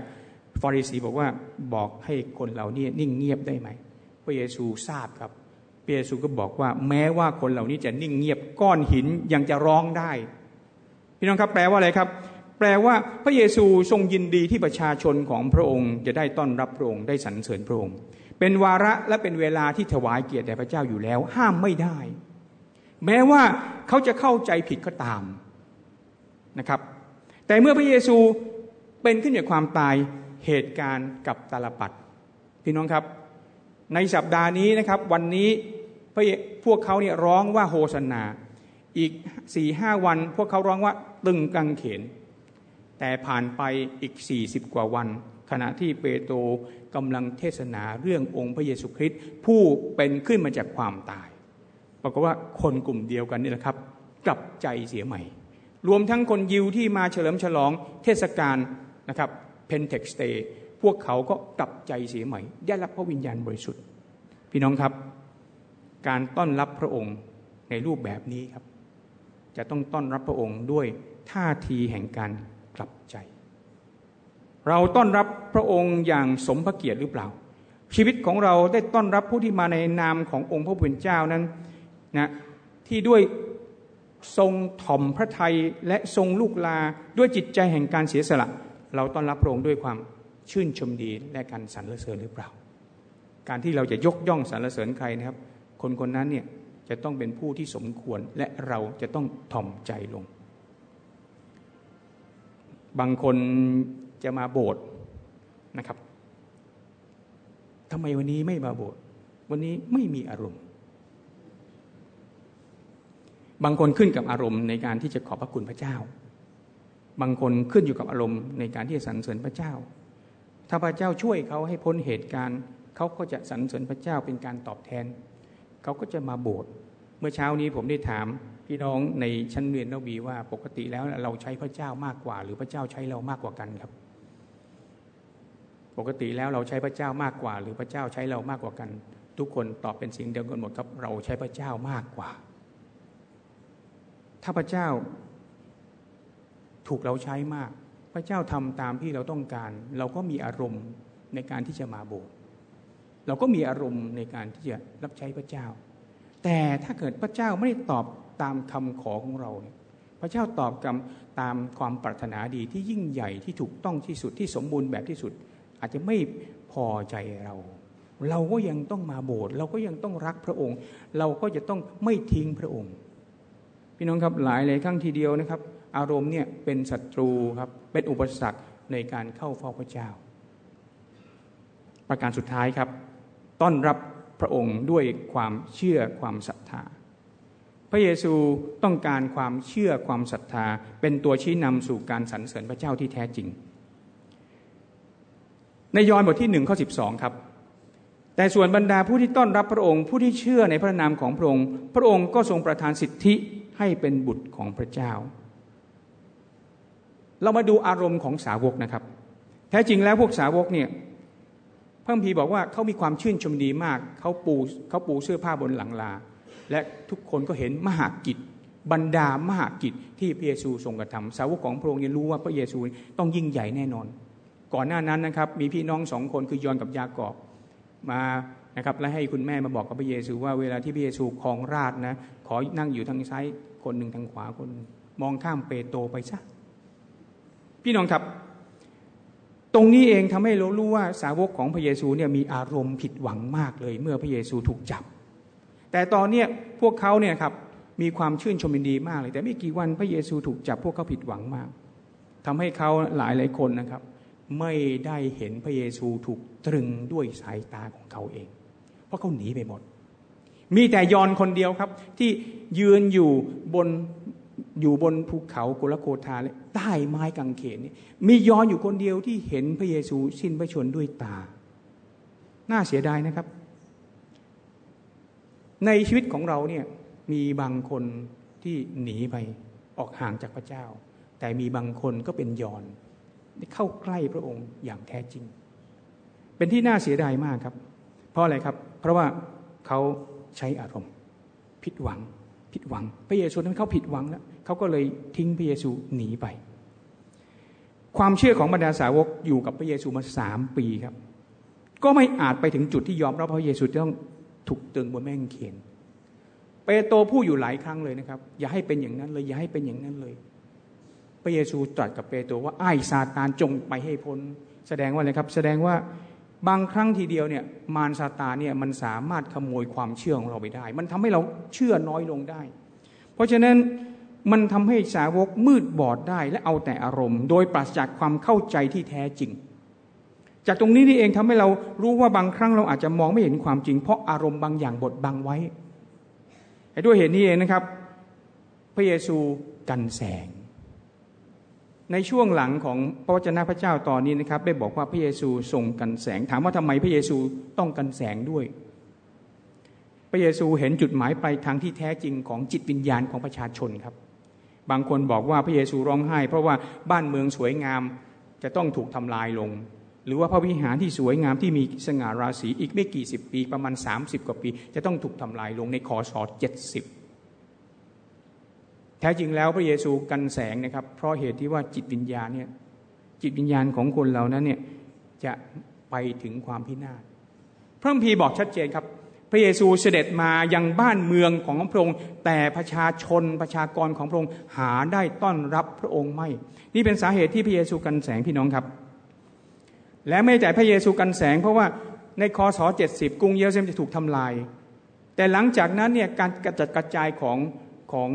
ฟาริสีบอกว่าบอกให้คนเหล่านี้นิ่งเงียบได้ไหมพระเยซูทราบครับพระเยซูก็บอกว่าแม้ว่าคนเหล่านี้จะนิ่งเงียบก้อนหินยังจะร้องได้ พี่น้องครับแปลว่าอะไรครับ แปลว่าพระเยซูทรงยินดีที่ประชาชนของพระองค์จะได้ต้อนรับพระองค์ได้สรรเสริญพระองค์ เป็นวาระและเป็นเวลาที่ถวายเกียรติแด่พระเจ้าอยู่แล้ว ห้ามไม่ได้ แม้ว่าเขาจะเข้าใจผิดก็ตามนะครับ แต่เมื่อพระเยซูเป็นขึ้นจากความตายเหตุการณ์กับตาลปัดพี่น้องครับ ในสัปดาห์นี้นะครับ วันนี้พวกเขาเนี่ยร้องว่าโฮสนา อีกสี่ห้าวัน พวกเขาร้องว่าตึงกังเขน แต่ผ่านไปอีกสี่สิบกว่าวัน ขณะที่เปโตรกำลังเทศนาเรื่ององค์พระเยซูคริสต์ผู้เป็นขึ้นมาจากความตายปรากฏว่าคนกลุ่มเดียวกันนี่แหละครับ กลับใจเสียใหม่ รวมทั้งคนยิวที่มาเฉลิมฉลองเทศกาลนะครับ Pentecost Day พวกเขาก็กลับใจเสียใหม่ ได้รับพระวิญญาณบริสุทธิ์ พี่น้องครับ การต้อนรับพระองค์ในรูปแบบนี้ครับ จะต้องต้อนรับพระองค์ด้วยท่าทีแห่งการ กลับใจ เราต้อนรับพระองค์อย่างสมพระเกียรติหรือเปล่า ชีวิตของเราได้ต้อนรับผู้ที่มาในนามขององค์พระผู้เป็นเจ้านั้นนะที่ด้วยทรงถ่อมพระทัยและทรงลูกลาด้วยจิตใจแห่งการเสียสละ เราต้อนรับพระองค์ด้วยความชื่นชมดีและการสรรเสริญหรือเปล่า การที่เราจะยกย่องสรรเสริญใครนะครับ คนคนนั้นเนี่ยจะต้องเป็นผู้ที่สมควรและเราจะต้องถ่อมใจลง บางคนจะมาโบสถ์นะครับทำไมวันนี้ไม่มาโบสถ์วันนี้ไม่มีอารมณ์ บางคนขึ้นกับอารมณ์ในการที่จะขอบพระคุณพระเจ้า บางคนขึ้นอยู่กับอารมณ์ในการที่จะสรรเสริญพระเจ้า ถ้าพระเจ้าช่วยเขาให้พ้นเหตุการณ์เขาก็จะสรรเสริญพระเจ้าเป็นการตอบแทน เขาก็จะมาโบสถ์เมื่อเช้านี้ผมได้ถาม พี่น้องในชั้นเรียนนบีว่าปกติแล้วเราใช้พระเจ้ามากกว่า หรือพระเจ้าใช้เรามากกว่ากันครับ ปกติแล้วเราใช้พระเจ้ามากกว่า หรือพระเจ้าใช้เรามากกว่ากัน ทุกคนตอบเป็นเสียงเดียวกันหมดครับเราใช้พระเจ้ามากกว่า ถ้าพระเจ้าถูกเราใช้มาก พระเจ้าทำตามที่เราต้องการ เราก็มีอารมณ์ในการที่จะมาโบสถ์เราก็มีอารมณ์ในการที่จะรับใช้พระเจ้า แต่ถ้าเกิดพระเจ้าไม่ได้ตอบ ตามคำขอของเรา พระเจ้าตอบกรรมตามความปรารถนาดีที่ยิ่งใหญ่ที่ถูกต้องที่สุดที่สมบูรณ์แบบที่สุด อาจจะไม่พอใจเรา เราก็ยังต้องมาโบสถ์เราก็ยังต้องรักพระองค์ เราก็จะต้องไม่ทิ้งพระองค์ พี่น้องครับหลายหลายครั้งทีเดียวนะครับ อารมณ์เนี่ยเป็นศัตรูครับเป็นอุปสรรคในการเข้าเฝ้าพระเจ้า ประการสุดท้ายครับ ต้อนรับพระองค์ด้วยความเชื่อความศรัทธา พระเยซูต้องการความเชื่อความศรัทธา เป็นตัวชี้นำสู่การสรรเสริญพระเจ้าที่แท้จริง ในยอห์นบทที่หนึ่งข้อสิบสองครับ แต่ส่วนบรรดาผู้ที่ต้อนรับพระองค์ ผู้ที่เชื่อในพระนามของพระองค์ พระองค์ก็ทรงประทานสิทธิให้เป็นบุตรของพระเจ้า เรามาดูอารมณ์ของสาวกนะครับ แท้จริงแล้วพวกสาวกเนี่ยพระพีบอกว่าเขามีความชื่นชมดีมากเขาปูเขาปูเสื้อผ้าบนหลังลา และทุกคนก็เห็นมหากิจบรรดามหากิจที่พระเยซูทรงกระทำสาวกของพระองค์รู้ว่าพระเยซูต้องยิ่งใหญ่แน่นอน ก่อนหน้านั้นนะครับมีพี่น้องสองคนคือยอนกับยากอบมานะครับและให้คุณแม่มาบอกกับพระเยซูว่าเวลาที่พระเยซูครองราชนะขอนั่งอยู่ทางซ้ายคนหนึ่งทางขวาคนมองข้ามเปโตรไปซะพี่น้องครับ ตรงนี้เองทำให้เรารู้ว่าสาวกของพระเยซูเนี่ยมีอารมณ์ผิดหวังมากเลย เมื่อพระเยซูถูกจับ แต่ตอนเนี้ยพวกเขาเนี่ยครับมีความชื่นชมยินดีมากเลย แต่ไม่กี่วันพระเยซูถูกจับพวกเขาผิดหวังมากทำให้เขาหลายหลายคนนะครับ ไม่ได้เห็นพระเยซูถูกตรึงด้วยสายตาของเขาเอง เพราะเขาหนีไปหมด มีแต่ยอนคนเดียวครับ ที่ยืนอยู่บนอยู่บนภูเขาโกลโกธาเลยใต้ไม้กางเขนนี่มียอนอยู่คนเดียวที่เห็นพระเยซูสิ้นพระชนด้วยตา น่าเสียดายนะครับ ในชีวิตของเราเนี่ยมีบางคนที่หนีไปออกห่างจากพระเจ้า แต่มีบางคนก็เป็นยอนได้เข้าใกล้พระองค์อย่างแท้จริง เป็นที่น่าเสียดายมากครับ เพราะอะไรครับ เพราะว่าเขาใช้อารมณ์ ผิดหวัง ผิดหวัง พระเยซูนั้นเขาผิดหวังแล้วเขาก็เลยทิ้งพระเยซูหนีไป ความเชื่อของบรรดาสาวกอยู่กับพระเยซูมาสามปีครับ ก็ไม่อาจไปถึงจุดที่ยอมรับพระเยซูต้อง ถูกตึงบนแม่งเขนเปโตรพูดอยู่หลายครั้งเลยนะครับ อย่าให้เป็นอย่างนั้นเลย อย่าให้เป็นอย่างนั้นเลย พระเยซูตรัสกับเปโตรว่าไอ้ซาตานจงไปให้พ้น แสดงว่าอะไรครับ แสดงว่าบางครั้งทีเดียวเนี่ยมารซาตานเนี่ยมันสามารถขโมยความเชื่อของเราไปได้ มันทำให้เราเชื่อน้อยลงได้ เพราะฉะนั้นมันทำให้สาวกมืดบอดได้และเอาแต่อารมณ์ โดยปราศจากความเข้าใจที่แท้จริง จากตรงนี้นี่เองทำให้เรารู้ว่าบางครั้งเราอาจจะมองไม่เห็นความจริง เพราะอารมณ์บางอย่างบดบังไว้ด้วยเหตุนี้เองนะครับ พระเยซูกันแสง ในช่วงหลังของพระวจนะพระเจ้าตอนนี้นะครับ ได้บอกว่าพระเยซูทรงกันแสง ถามว่าทำไมพระเยซูต้องกันแสงด้วย พระเยซูเห็นจุดหมายปลายทางที่แท้จริงของจิตวิญญาณของประชาชนครับ บางคนบอกว่าพระเยซูร้องไห้ เพราะว่าบ้านเมืองสวยงามจะต้องถูกทำลายลง หรือว่าพระวิหารที่สวยงามที่มีสง่าราศีอีกไม่กี่สิบปีประมาณ 30 กว่าปี จะต้องถูกทำลายลงในคอสอเจ็ดสิบแท้จริงแล้วพระเยซูกันแสงนะครับ เพราะเหตุที่ว่าจิตวิญญาณเนี่ยจิตวิญญาณของคนเรานั้นเนี่ยจะไปถึงความพินาศพระคัมภีร์บอกชัดเจนครับ พระเยซูเสด็จมายังบ้านเมืองของพระองค์ แต่ประชาชนประชากรของพระองค์หาได้ต้อนรับพระองค์ไม่ นี่เป็นสาเหตุที่พระเยซูกันแสงพี่น้องครับ และไม่แต่พระเยซูกันแสง เพราะว่าในคศ70กรุงเยรูซาเล็มจะถูกทำลาย แต่หลังจากนั้นเนี่ยการกระจัดกระจายของของ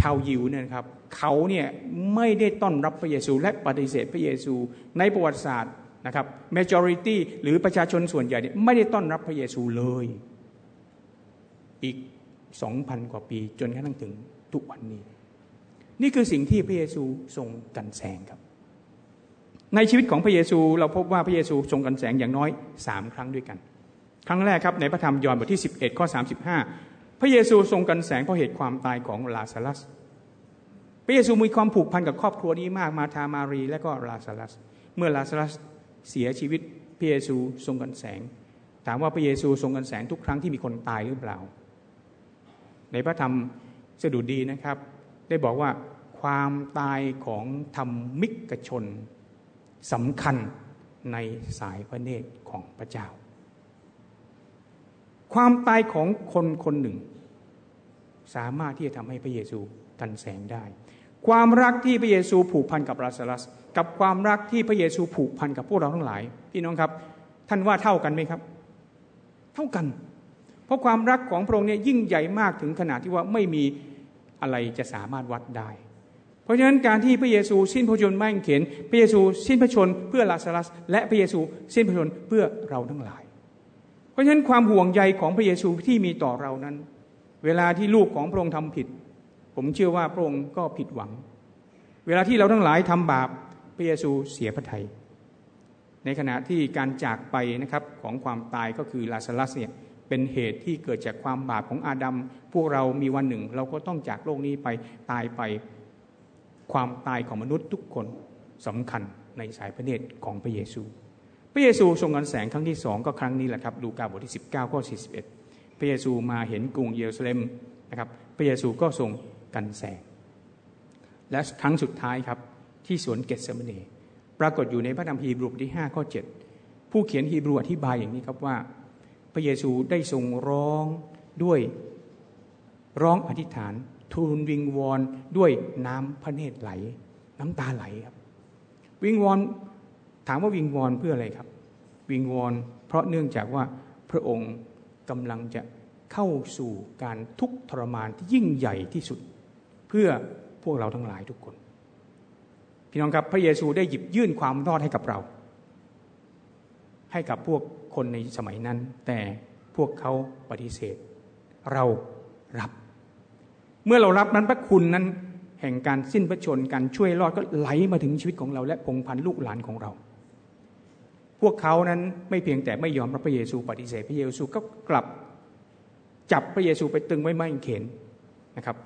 ชาวยิวเนี่ยครับเขาเนี่ยไม่ได้ต้อนรับพระเยซูและปฏิเสธพระเยซูในประวัติศาสตร์นะครับ majority หรือประชาชนส่วนใหญ่เนี่ยไม่ได้ต้อนรับพระเยซูเลย อีกสองพันกว่าปีจนกระทั่งถึงทุกวันนี้ นี่คือสิ่งที่พระเยซูทรงกันแสงครับ ในชีวิตของพระเยซูเราพบว่าพระเยซูทรงกันแสงอย่างน้อยสามครั้งด้วยกัน ครั้งแรกครับในพระธรรมยอห์นบทที่ 11ข้อ35 พระเยซูทรงกันแสงเพราะเหตุความตายของลาซารัส พระเยซูมีความผูกพันกับครอบครัวนี้มากมาธามารีและก็ลาซารัส เมื่อลาซารัสเสียชีวิตพระเยซูทรงกันแสง ถามว่าพระเยซูทรงกันแสงทุกครั้งที่มีคนตายหรือเปล่า ในพระธรรมสดุดีนะครับ ได้บอกว่าความตายของธรรมิกชน สำคัญในสายพระเนตรของพระเจ้า ความตายของคนคนหนึ่ง สามารถที่จะทำให้พระเยซูกันแสงได้ ความรักที่พระเยซูผูกพันกับลาซารัส กับความรักที่พระเยซูผูกพันกับพวกเราทั้งหลาย พี่น้องครับ ท่านว่าเท่ากันไหมครับ เท่ากัน เพราะความรักของพระองค์เนี่ยยิ่งใหญ่มากถึงขนาดที่ว่าไม่มีอะไรจะสามารถวัดได้ เพราะฉะนั้นการที่พระเยซูสิ้นพระชนม์ไม่เข็นพระเยซูสิ้นพระชนเพื่อลาซารัส และพระเยซูสิ้นพระชนเพื่อเราทั้งหลาย เพราะฉะนั้นความห่วงใยของพระเยซูที่มีต่อเรานั้น เวลาที่ลูกของพระองค์ทำผิด ผมเชื่อว่าพระองค์ก็ผิดหวัง เวลาที่เราทั้งหลายทำบาปพระเยซูเสียพระทยัยในขณะที่การจากไปนะครับของความตายก็คือลาซารัสเนี่ยเป็นเหตุที่เกิดจากความบาปของอาดัมพวกเรามีวันหนึ่ง เราก็ต้องจากโลกนี้ไปตายไป ความตายของมนุษย์ทุกคนสำคัญในสายพระเนตรของพระเยซู พระเยซูทรงกันแสงครั้งที่สองก็ครั้งนี้แหละครับลูกาบทที่ 19ข้อ41 พระเยซูมาเห็นกรุงเยรูซาเล็มนะครับ พระเยซูก็ทรงกันแสง และครั้งสุดท้ายครับที่สวนเกตเซมเนปรากฏอยู่ในพระธรรมฮีบรูบทที่ 5 ข้อ 7 ผู้เขียนฮีบรูอธิบายอย่างนี้ครับว่า พระเยซูได้ทรงร้องด้วยร้องอธิษฐาน ทูลวิงวอนด้วยน้ำพระเนตรไหล น้ำตาไหลครับ วิงวอนถามว่าวิงวอนเพื่ออะไรครับ วิงวอนเพราะเนื่องจากว่าพระองค์กำลังจะเข้าสู่การทุกข์ทรมานที่ยิ่งใหญ่ที่สุด เพื่อพวกเราทั้งหลายทุกคน พี่น้องครับพระเยซูได้หยิบยื่นความรอดให้กับเรา ให้กับพวกคนในสมัยนั้น แต่พวกเขาปฏิเสธ เรารับ เมื่อเรารับนั้นพระคุณนั้น แห่งการสิ้นพระชนการช่วยรอดก็ไหลมาถึงชีวิตของเราและพงพันลูกหลานของเรา พวกเขานั้นไม่เพียงแต่ไม่ยอมรับพระเยซูปฏิเสธพระเยซูก็กลับจับพระเยซูไปตึงไว้ไม่เข็นนะครับ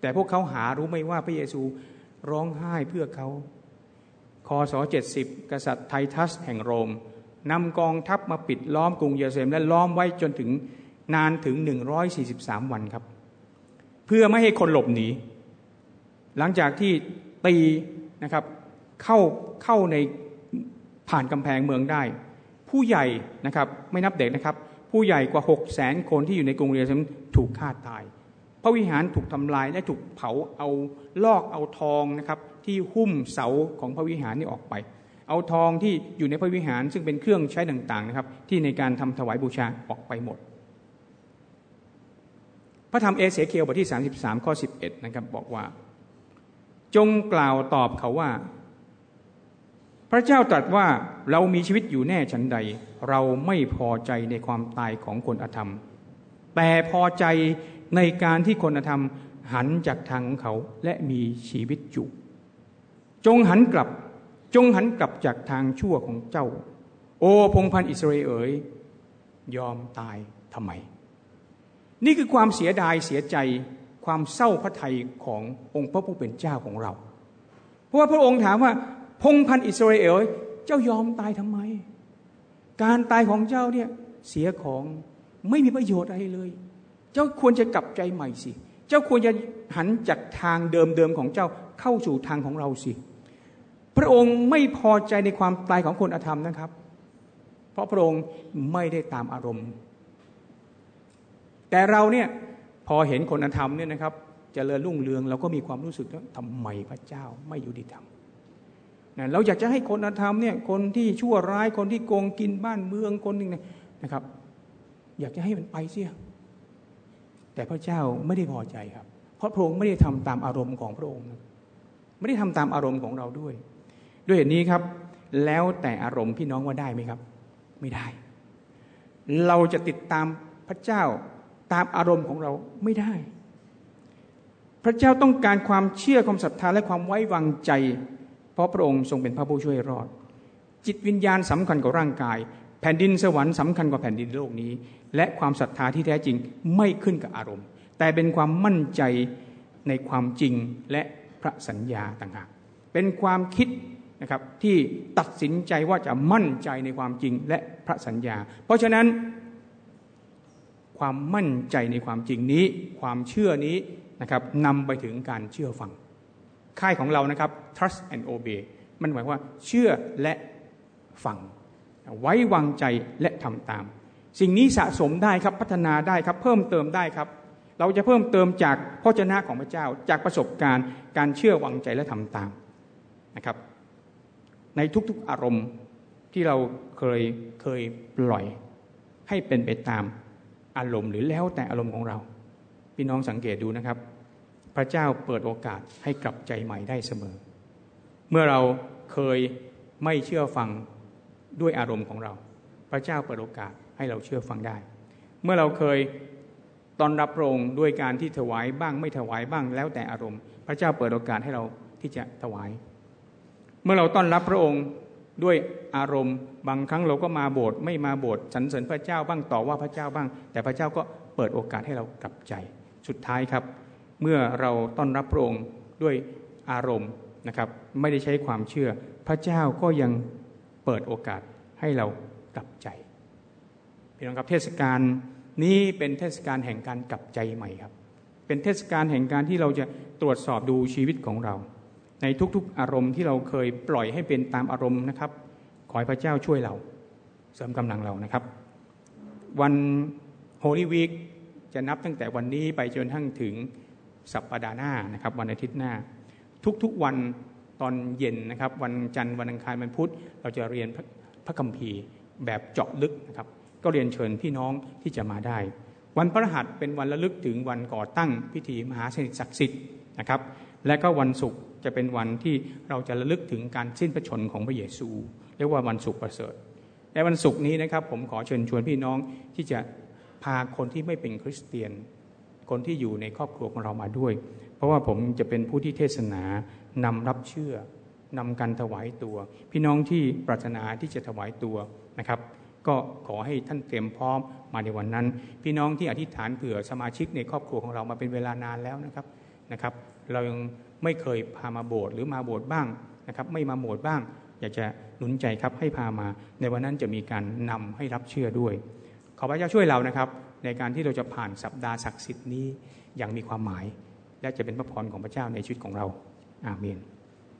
แต่พวกเขาหารู้ไม่ว่าพระเยซูร้องไห้เพื่อเขาคศ70 กษัตริย์ไททัสแห่งโรมนำกองทัพมาปิดล้อมกรุงเยรูซาเล็มและล้อมไว้จนถึงนานถึง 143 วันครับ พื่อไม่ให้คนหลบหนี หลังจากที่ตีนะครับเข้าเข้าในผ่านกำแพงเมืองได้ ผู้ใหญ่นะครับไม่นับเด็กนะครับ ผู้ใหญ่กว่า 6 0 0แสนคนที่อยู่ในกรุงเรูซาเล็มถูกฆ่าตาย พระวิหารถูกทำลายและถูกเผาเอาลอกเอาทองนะครับที่หุ้มเสาของพระวิหารนี่ออกไป เอาทองที่อยู่ในพระวิหารซึ่งเป็นเครื่องใช้ต่างๆนะครับที่ในการทำถวายบูชาออกไปหมด พระธรรมเอเสเคียวบทที่ 33 ข้อ 11 นะครับบอกว่า จงกล่าวตอบเขาว่า พระเจ้าตรัสว่าเรามีชีวิตอยู่แน่ฉันใด เราไม่พอใจในความตายของคนอธรรม แต่พอใจในการที่คนอธรรมหันจากทางของเขาและมีชีวิตอยู่จงหันกลับจงหันกลับจากทางชั่วของเจ้า โอพงพันอิสราเอลเอ๋ยยอมตายทำไม นี่คือความเสียดายเสียใจความเศร้าพระทัยขององค์พระผู้เป็นเจ้าของเรา เพราะว่าพระองค์ถามว่า พงพันอิสราเอลเจ้ายอมตายทำไม การตายของเจ้าเนี่ยเสียของไม่มีประโยชน์อะไรเลย เจ้าควรจะกลับใจใหม่สิ เจ้าควรจะหันจากทางเดิมๆของเจ้าเข้าสู่ทางของเราสิ พระองค์ไม่พอใจในความตายของคนอธรรมนะครับ เพราะพระองค์ไม่ได้ตามอารมณ์ แต่เราเนี่ยพอเห็นคนอธรรมเนี่ยนะครับจเจริญรุ่งเรืองเราก็มีความรู้สึกว่าทำไมพระเจ้าไม่ยุติธรรมนะเราอยากจะให้คนอธรรมเนี่ยคนที่ชั่วร้ายคนที่โกงกินบ้านเมืองคนหนึ่งนะครับ อยากจะให้มันไปเสีย แต่พระเจ้าไม่ได้พอใจครับ เพราะพระองค์ไม่ได้ทำตามอารมณ์ของพระองค์ ไม่ได้ทำตามอารมณ์ของเราด้วย ด้วยเหตุนี้ครับ แล้วแต่อารมณ์พี่น้องว่าได้ไหมครับ ไม่ได้ เราจะติดตามพระเจ้า ตามอารมณ์ของเราไม่ได้ พระเจ้าต้องการความเชื่อความศรัทธาและความไว้วางใจ เพราะพระองค์ทรงเป็นพระผู้ช่วยรอด จิตวิญญาณสำคัญกว่าร่างกาย แผ่นดินสวรรค์สำคัญกว่าแผ่นดินโลกนี้ และความศรัทธาที่แท้จริงไม่ขึ้นกับอารมณ์ แต่เป็นความมั่นใจในความจริงและพระสัญญาต่างหากเป็นความคิดนะครับที่ตัดสินใจว่าจะมั่นใจในความจริงและพระสัญญา เพราะฉะนั้น ความมั่นใจในความจริงนี้ ความเชื่อนี้นะครับนำไปถึงการเชื่อฟัง ค่ายของเรานะครับ trust and obey มันหมายว่าเชื่อและฟัง ไว้วางใจและทำตาม สิ่งนี้สะสมได้ครับพัฒนาได้ครับเพิ่มเติมได้ครับ เราจะเพิ่มเติมจากพระเจ้าของพระเจ้าจากประสบการณ์การเชื่อวางใจและทำตามนะครับ ในทุกๆอารมณ์ที่เราเคยเคยปล่อยให้เป็นไปตาม อารมณ์หรือแล้วแต่อารมณ์ของเรา พี่น้องสังเกตดูนะครับ พระเจ้าเปิดโอกาสให้กลับใจใหม่ได้เสมอ เมื่อเราเคยไม่เชื่อฟังด้วยอารมณ์ของเรา พระเจ้าเปิดโอกาสให้เราเชื่อฟังได้ เมื่อเราเคยตอนรับพระองค์ด้วยการที่ถวายบ้างไม่ถวายบ้างแล้วแต่อารมณ์ พระเจ้าเปิดโอกาสให้เราที่จะถวาย เมื่อเราต้อนรับพระองค์ด้วยอารมณ์ บางครั้งเราก็มาโบสถ์ไม่มาโบสถ์สรรเสริญพระเจ้าบ้างต่อว่าพระเจ้าบ้าง แต่พระเจ้าก็เปิดโอกาสให้เรากลับใจ สุดท้ายครับ เมื่อเราต้อนรับพระองค์ด้วยอารมณ์นะครับ ไม่ได้ใช้ความเชื่อ พระเจ้าก็ยังเปิดโอกาสให้เรากลับใจพี่น้องครับเทศกาลนี้เป็นเทศกาลแห่งการกลับใจใหม่ครับ เป็นเทศกาลแห่งการที่เราจะตรวจสอบดูชีวิตของเรา ในทุกๆอารมณ์ที่เราเคยปล่อยให้เป็นตามอารมณ์นะครับ ขอให้พระเจ้าช่วยเราเสริมกำลังเรานะครับ วันโฮลีวีคจะนับตั้งแต่วันนี้ไปจนทั้งถึงสัปปดาห์หน้านะครับวันอาทิตย์หน้า ทุกๆวันตอนเย็นนะครับ วันจันทร์วันอังคารวันพุธ เราจะเรียนพระคัมภีร์แบบเจาะลึกนะครับ ก็เรียนเชิญพี่น้องที่จะมาได้ วันพระหัสเป็นวันระลึกถึงวันก่อตั้งพิธีมหาสนิทศักดิ์สิทธิ์นะครับ และก็วันศุกร์ จะเป็นวันที่เราจะระลึกถึงการสิ้นพระชนของพระเยซู เรียกว่าวันศุกร์ประเสริฐในวันศุกร์นี้นะครับผมขอเชิญชวนพี่น้องที่จะพาคนที่ไม่เป็นคริสเตียน คนที่อยู่ในครอบครัวของเรามาด้วย เพราะว่าผมจะเป็นผู้ที่เทศนานำรับเชื่อนำการถวายตัว พี่น้องที่ปรารถนาที่จะถวายตัวนะครับ ก็ขอให้ท่านเตรียมพร้อมมาในวันนั้น พี่น้องที่อธิษฐานเผื่อสมาชิกในครอบครัวของเรามาเป็นเวลานานแล้วนะครับนะครับ เรายัง ไม่เคยพามาโบสถ์หรือมาโบสถ์บ้างนะครับไม่มาโบสถ์บ้าง อยากจะหนุนใจครับให้พามา ในวันนั้นจะมีการนำให้รับเชื่อด้วย ขอพระเจ้าช่วยเรานะครับ ในการที่เราจะผ่านสัปดาห์ศักดิ์สิทธิ์นี้อย่างมีความหมาย และจะเป็นพระพรของพระเจ้าในชีวิตของเราอาเมน